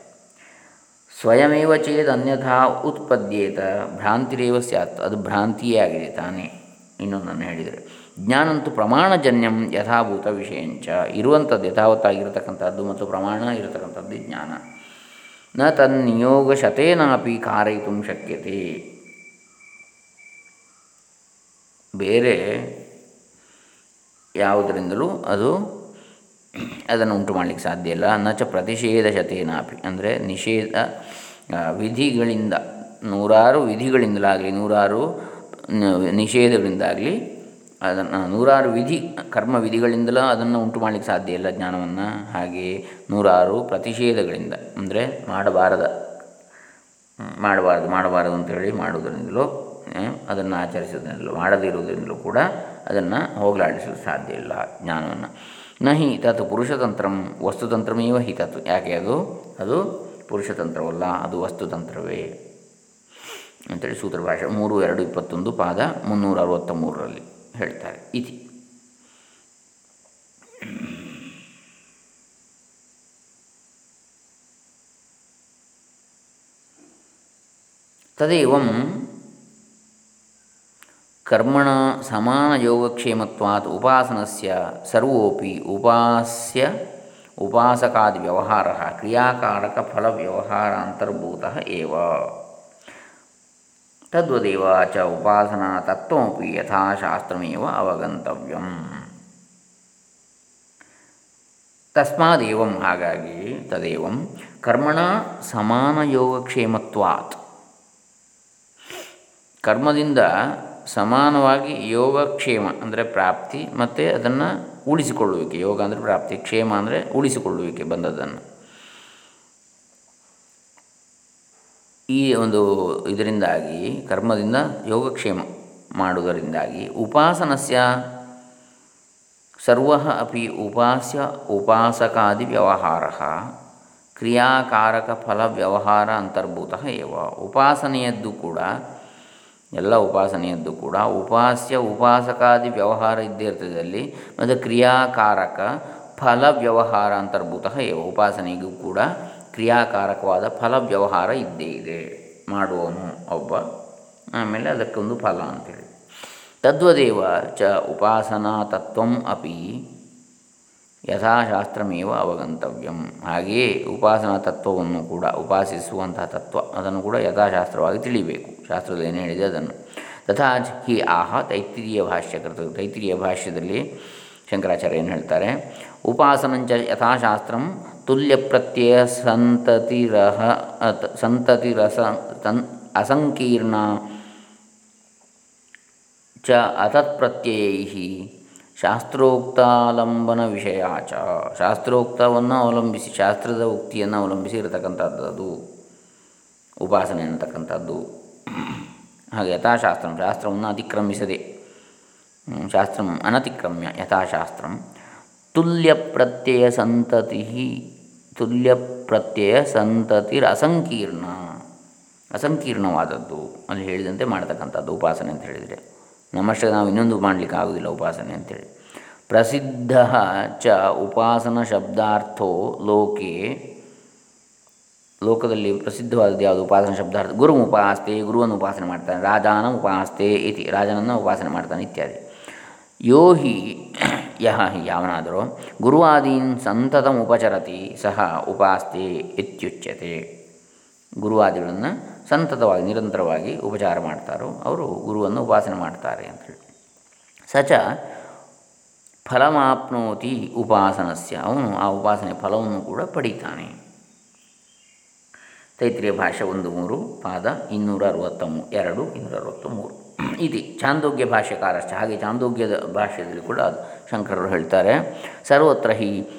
S1: ಸ್ವಯಮೇವ ಚೇದ್ ಅನ್ಯಥಾ ಉತ್ಪದ್ಯೇತ, ಭ್ರಾಂತಿರೇವ ಸ್ಯಾತ್, ಅದು ಭ್ರಾಂತಿಯೇ ಆಗಿದೆ ತಾನೇ ಇನ್ನೊಂದನ್ನು ಹೇಳಿದರೆ. ಜ್ಞಾನಂತೂ ಪ್ರಮಾಣಜನ್ಯಂ ಯಥಾಭೂತ ವಿಷಯಂಚ, ಇರುವಂಥದ್ದು ಯಥಾವತ್ತಾಗಿರತಕ್ಕಂಥದ್ದು ಮತ್ತು ಪ್ರಮಾಣ ಇರತಕ್ಕಂಥದ್ದು ಜ್ಞಾನ. ನ ತನ್ನಿಯೋಗ ಶತೇನಾಪಿ ಕಾರಯಿತು ಶಕ್ಯತೆ. ಬೇರೆ ಯಾವುದರಿಂದಲೂ ಅದು ಅದನ್ನು ಉಂಟು ಮಾಡಲಿಕ್ಕೆ ಸಾಧ್ಯ ಇಲ್ಲ. ನಚ ಚ ಪ್ರತಿಷೇಧ ಶತೇನಾಪಿ, ಅಂದರೆ ನಿಷೇಧ ವಿಧಿಗಳಿಂದ, ನೂರಾರು ವಿಧಿಗಳಿಂದಲಾಗಲಿ, ನೂರಾರು ನಿಷೇಧಗಳಿಂದಾಗಲಿ ಅದನ್ನು, ನೂರಾರು ವಿಧಿ, ಕರ್ಮ ವಿಧಿಗಳಿಂದಲೂ ಅದನ್ನು ಉಂಟು ಮಾಡಲಿಕ್ಕೆ ಸಾಧ್ಯ ಇಲ್ಲ ಜ್ಞಾನವನ್ನು. ಹಾಗೆಯೇ ನೂರಾರು ಪ್ರತಿಷೇಧಗಳಿಂದ, ಅಂದರೆ ಮಾಡಬಾರದ ಮಾಡಬಾರದು ಮಾಡಬಾರದು ಅಂತೇಳಿ ಮಾಡುವುದರಿಂದಲೂ ಅದನ್ನು ಆಚರಿಸೋದ್ರಿಂದಲೂ ಮಾಡದಿರುವುದರಿಂದಲೂ ಕೂಡ ಅದನ್ನು ಹೋಗಲಾಡಿಸಲು ಸಾಧ್ಯ ಇಲ್ಲ ಜ್ಞಾನವನ್ನು. ನ ಹಿ ತತ್ ಪುರುಷತಂತ್ರಂ ವಸ್ತುತಂತ್ರಮೇವ ಹಿ ತತ್. ಯಾಕೆ ಅದು? ಅದು ಪುರುಷತಂತ್ರವಲ್ಲ, ಅದು ವಸ್ತುತಂತ್ರವೇ. ಅಂತೇಳಿ ಸೂತ್ರ ಭಾಷೆ ಮೂರು, ಎರಡು, ಇಪ್ಪತ್ತೊಂದು ಪಾದ ಮುನ್ನೂರ ಅರವತ್ತ ಮೂರರಲ್ಲಿ ಹೇಳ್ತಾರೆ. ಇತಿ. ತದೇವಂ ಕರ್ಮಣ ಸಮಾನ ಯೋಗಕ್ಷೇಮತ್ವಾತ್ ಉಪಾಸನಸ್ಯ ಸರ್ವೋಪಿ ಉಪಾಸ್ಯ ಉಪಾಸಕಾದಿ ವ್ಯವಹಾರ ಕ್ರಿಯಾಕಾರಕ ಫಲ ವ್ಯವಹಾರ ಅಂತರ್ಭೂತ ಏವ ತದ್ವದೇವ ಚ ಉಪಾಸನಾ ತತ್ವಮಿ ಯಥಾಶಾಸ್ತ್ರಮೇವ ಅವಗಂತವ್ಯಂ ತಸ್ಮಾದೇವಂ ಹಾಗಾಗಿ ತದೇವಂ ಕರ್ಮಣ ಸಮಾನ ಯೋಗಕ್ಷೇಮತ್ವಾತ್ ಕರ್ಮದಿಂದ ಸಮಾನವಾಗಿ ಯೋಗ ಕ್ಷೇಮ ಅಂದರೆ ಪ್ರಾಪ್ತಿ ಮತ್ತು ಅದನ್ನು ಉಳಿಸಿಕೊಳ್ಳುವಿಕೆ. ಯೋಗ ಅಂದರೆ ಪ್ರಾಪ್ತಿ, ಕ್ಷೇಮ ಅಂದರೆ ಉಳಿಸಿಕೊಳ್ಳುವಿಕೆ ಬಂದದ್ದನ್ನು. ಈ ಒಂದು ಇದರಿಂದಾಗಿ, ಕರ್ಮದಿಂದ ಯೋಗಕ್ಷೇಮ ಮಾಡುವುದರಿಂದಾಗಿ ಉಪಾಸನಸ್ಯ ಸರ್ವ ಅಪಿ ಉಪಾಸ್ಯ ಉಪಾಸಕಾದಿ ವ್ಯವಹಾರ ಕ್ರಿಯಾಕಾರಕ ಫಲ ವ್ಯವಹಾರ ಅಂತರ್ಭೂತ ಏವ. ಉಪಾಸನೆಯದ್ದು ಕೂಡ ಎಲ್ಲ ಉಪಾಸನೆಯದ್ದು ಕೂಡ. ಉಪಾಸ್ಯ, ಉಪಾಸಕಾದಿ ವ್ಯವಹಾರ ಇದ್ದೇ ಇರ್ತದಲ್ಲಿ ಮತ್ತು ಕ್ರಿಯಾಕಾರಕ, ಫಲ ವ್ಯವಹಾರ ಅಂತರ್ಭೂತ ಏವ. ಉಪಾಸನೆಗೂ ಕೂಡ ಕ್ರಿಯಾಕಾರಕವಾದ ಫಲ ವ್ಯವಹಾರ ಇದ್ದೇ ಇದೆ. ಮಾಡುವವನು ಒಬ್ಬ. ಆಮೇಲೆ ಅದಕ್ಕೊಂದು ಫಲ ಅಂತೇಳಿ. ತದ್ವದೇವ ಚ ಉಪಾಸನಾ ತತ್ವಂ ಅಪಿ. ಯಥಾಶಾಸ್ತ್ರಮೇವ ಅವಗಂತವ್ಯಂ. ಹಾಗೆಯೇ ಉಪಾಸನಾ ತತ್ವವನ್ನು ಕೂಡ ಉಪಾಸಿಸುವಂತಹ ತತ್ವ, ಅದನ್ನು ಕೂಡ ಯಥಾಶಾಸ್ತ್ರವಾಗಿ ತಿಳಿಬೇಕು. ಶಾಸ್ತ್ರದಲ್ಲಿ ಏನು ಹೇಳಿದೆ ಅದನ್ನು. ತಥಾ ಹಿ ಆಹ ತೈತ್ರಿಯ ಭಾಷ್ಯಕೃತ ತೈತ್ರಿಯ ಭಾಷ್ಯದಲ್ಲಿ ಶಂಕರಾಚಾರ್ಯ ಏನು ಹೇಳ್ತಾರೆ? ಉಪಾಸನಂಚ ಯಥಾಶಾಸ್ತ್ರಂ ತುಲ್ಯ ಪ್ರತ್ಯಯ ಸಂತತಿರಹ ಸಂತತಿರಸ ತನ್ ಅಸಂಕೀರ್ಣ ಚ ಅತತ್ಪ್ರತ್ಯಯೈ ಶಾಸ್ತ್ರೋಕ್ತಾಲಂಬನ ವಿಷಯ ಚ ಶಾಸ್ತ್ರೋಕ್ತವನ್ನು ಅವಲಂಬಿಸಿ, ಶಾಸ್ತ್ರದ ಉಕ್ತಿಯನ್ನು ಅವಲಂಬಿಸಿ ಇರತಕ್ಕಂಥದ್ದು ಉಪಾಸನೆ ಅನ್ನತಕ್ಕಂಥದ್ದು ಹಾಗೆ ಯಥಾಶಾಸ್ತ್ರ, ಶಾಸ್ತ್ರವನ್ನು ಅತಿಕ್ರಮಿಸದೆ. ಶಾಸ್ತ್ರ ಅನತಿಕ್ರಮ್ಯ, ಯಥಾಶಾಸ್ತ್ರ. ತುಲ್ಯ ಪ್ರತ್ಯಯ ಸಂತತಿ ತುಲ್ಯ ಪ್ರತ್ಯಯ ಸಂತತಿರ ಅಸಂಕೀರ್ಣ. ಅಸಂಕೀರ್ಣವಾದದ್ದು. ಅಲ್ಲಿ ಹೇಳಿದಂತೆ ಮಾಡತಕ್ಕಂಥದ್ದು ಉಪಾಸನೆ ಅಂತ ಹೇಳಿದರೆ. ನಮ್ಮಷ್ಟೇ ನಾವು ಇನ್ನೊಂದು ಮಾಡಲಿಕ್ಕೆ ಆಗುವುದಿಲ್ಲ ಉಪಾಸನೆ ಅಂತೇಳಿ. ಪ್ರಸಿದ್ಧ ಚ ಉಪಾಸನ ಶಬ್ದಾರ್ಥೋ ಲೋಕೆ, ಲೋಕದಲ್ಲಿ ಪ್ರಸಿದ್ಧವಾದದ್ದು ಯಾವುದು? ಉಪಾಸನ ಶಬ್ದಾರ್ಥ. ಗುರು ಉಪಾಸ್ತೆ, ಗುರುವನ್ನು ಉಪಾಸನೆ ಮಾಡ್ತಾನೆ. ರಾಜಾನ ಉಪಾಸ್ತೆ ಇತಿ, ರಾಜನನ್ನು ಉಪಾಸನೆ ಮಾಡ್ತಾನೆ ಇತ್ಯಾದಿ. ಯೋ ಹಿ ಯಹ ಯಾವನಾದರೂ ಗುರುವಾದೀನ್ ಸಂತತಂ ಉಪಚರತಿ ಸಹ ಉಪಾಸ್ತೆ ಇತ್ಯುಚ್ಯತೆ. ಗುರುವಾದಿಗಳನ್ನು ಸಂತತವಾಗಿ, ನಿರಂತರವಾಗಿ ಉಪಚಾರ ಮಾಡ್ತಾರೋ ಅವರು ಗುರುವನ್ನು ಉಪಾಸನೆ ಮಾಡ್ತಾರೆ ಅಂಥೇಳಿ ಸಚ ಫಲಮಾಪ್ನೋತಿ ಉಪಾಸನಸ್ಯ. ಅವನು ಆ ಉಪಾಸನೆ ಫಲವನ್ನು ಕೂಡ ಪಡೀತಾನೆ. ತೈತ್ರಿಯ ಭಾಷೆ ಒಂದು ಮೂರು, ಪಾದ ಇನ್ನೂರ ಅರವತ್ತ ಮೂ ಎರಡು ಇನ್ನೂರ ಅರವತ್ತ ಮೂರು ಇತಿ ಚಾಂದೋಗ್ಯ ಭಾಷ್ಯಕಾರಶ್ಚ. ಹಾಗೆ ಚಾಂದೋಗ್ಯದ ಭಾಷೆಯಲ್ಲಿ ಕೂಡ ಶಂಕರರು ಹೇಳ್ತಾರೆ. ಸರ್ವತ್ರ ಹಿ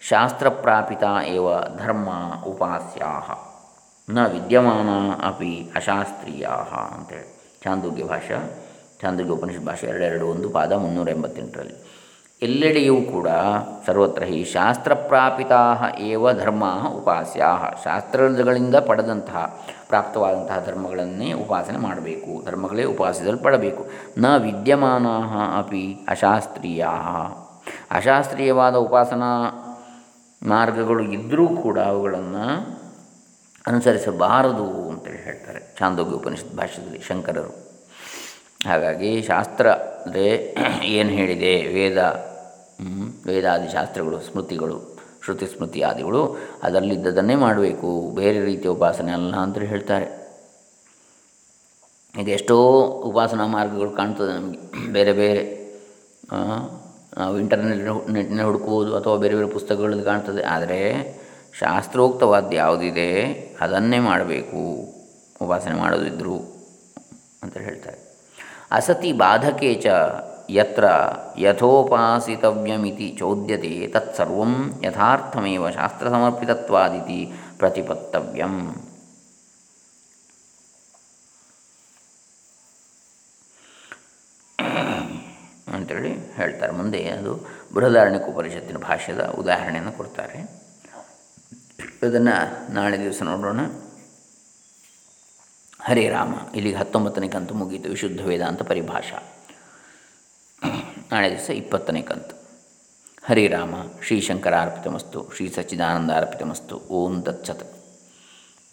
S1: ಶಾಸ್ತ್ರಪ್ರಾಪಿತ ಏವ ಧರ್ಮ ಉಪಾಸ್ಯಾ ನ ವಿದ್ಯಮಾನ ಅಪಿ ಅಶಾಸ್ತ್ರೀಯ ಅಂತೇಳಿ ಚಾಂದೋಗ್ಯ ಭಾಷೆ, ಚಾಂದೋಗ್ಯ ಉಪನಿಷತ್ ಭಾಷೆ ಎರಡೆರಡು ಒಂದು ಪಾದ ಮುನ್ನೂರ ಎಂಬತ್ತೆಂಟರಲ್ಲಿ. ಎಲ್ಲೆಡೆಯೂ ಕೂಡ ಸರ್ವತ್ರ ಹಿ ಶಾಸ್ತ್ರಪ್ರಾಪಿತಾ ಏವ ಧರ್ಮ ಉಪಾಸ್ಯಾ ಶಾಸ್ತ್ರಗಳಿಂದ ಪಡೆದಂತಹ, ಪ್ರಾಪ್ತವಾದಂತಹ ಧರ್ಮಗಳನ್ನೇ ಉಪಾಸನೆ ಮಾಡಬೇಕು. ಧರ್ಮಗಳೇ ಉಪಾಸಿಸಲ್ಪಡಬೇಕು ನ ವಿದ್ಯಮಾನ ಅಪಿ ಅಶಾಸ್ತ್ರೀಯ ಅಶಾಸ್ತ್ರೀಯವಾದ ಉಪಾಸನಾ ಮಾರ್ಗಗಳು ಇದ್ದರೂ ಕೂಡ ಅವುಗಳನ್ನು ಅನುಸರಿಸಬಾರದು ಅಂತೇಳಿ ಹೇಳ್ತಾರೆ ಚಾಂದೋಗ್ಯ ಉಪನಿಷತ್ ಭಾಷೆಯಲ್ಲಿ ಶಂಕರರು. ಹಾಗಾಗಿ ಶಾಸ್ತ್ರ ಅಂದರೆ ಏನು ಹೇಳಿದೆ? ವೇದ ವೇದಾದಿ ಶಾಸ್ತ್ರಗಳು, ಸ್ಮೃತಿಗಳು, ಶ್ರುತಿ ಸ್ಮೃತಿ ಆದಿಗಳು ಅದರಲ್ಲಿದ್ದದನ್ನೇ ಮಾಡಬೇಕು. ಬೇರೆ ರೀತಿಯ ಉಪಾಸನೆ ಅಲ್ಲ ಅಂತ ಹೇಳ್ತಾರೆ. ಎಷ್ಟೋ ಉಪಾಸನಾ ಮಾರ್ಗಗಳು ಕಾಣ್ತದೆ ನಮಗೆ. ಬೇರೆ ಬೇರೆ ನಾವು ಇಂಟರ್ನೆಟ್ ನೆಟ್ನೇ ಹುಡುಕುವುದು ಅಥವಾ ಬೇರೆ ಬೇರೆ ಪುಸ್ತಕಗಳಲ್ಲಿ ಕಾಣ್ತದೆ. ಆದರೆ ಶಾಸ್ತ್ರೋಕ್ತವಾದ ಯಾವುದಿದೆ, ಅದನ್ನೇ ಮಾಡಬೇಕು, ಉಪಾಸನೆ ಮಾಡೋದಿದ್ರು ಅಂತ ಹೇಳ್ತಾರೆ. ಅಸತಿ ಬಾಧಕೆ ಚ ಯತ್ರ ಯಥೋಪಾಸಿತವ್ಯಮಿತಿ ಚೋದ್ಯತೆ ತತ್ಸರ್ವ ಯಥಾರ್ಥಮೇವ ಶಾಸ್ತ್ರ ಶಾಸ್ತ್ರಸಮರ್ಪಿತತ್ವಾದಿತಿ ಪ್ರತಿಪತ್ತವ್ಯಂ. ಅಂತೇಳಿ ಹೇಳ್ತಾರೆ. ಮುಂದೆ ಅದು ಬೃಹದಾರಣ್ಯಕ ಉಪನಿಷತ್ತಿನ ಭಾಷ್ಯದ ಉದಾಹರಣೆಯನ್ನು ಕೊಡ್ತಾರೆ. ಇದನ್ನು ನಾಳೆ ದಿವಸ ನೋಡೋಣ. ಹರೇ ರಾಮ. ಇಲ್ಲಿಗೆ ಹತ್ತೊಂಬತ್ತನೇ ಕಂತು ಮುಗೀತು. ವಿಶುದ್ಧ ವೇದಾಂತ ಪರಿಭಾಷಾ. ನಾಳೆ ದಿವಸ ಇಪ್ಪತ್ತನೇ ಕಂತು. ಹರೇ ರಾಮ. ಶ್ರೀ ಶಂಕರ ಅರ್ಪಿತಮಸ್ತು ಶ್ರೀ ಸಚ್ಚಿದಾನಂದ ಅರ್ಪಿತಮಸ್ತು. ಓಂ ತತ್ಸತ್.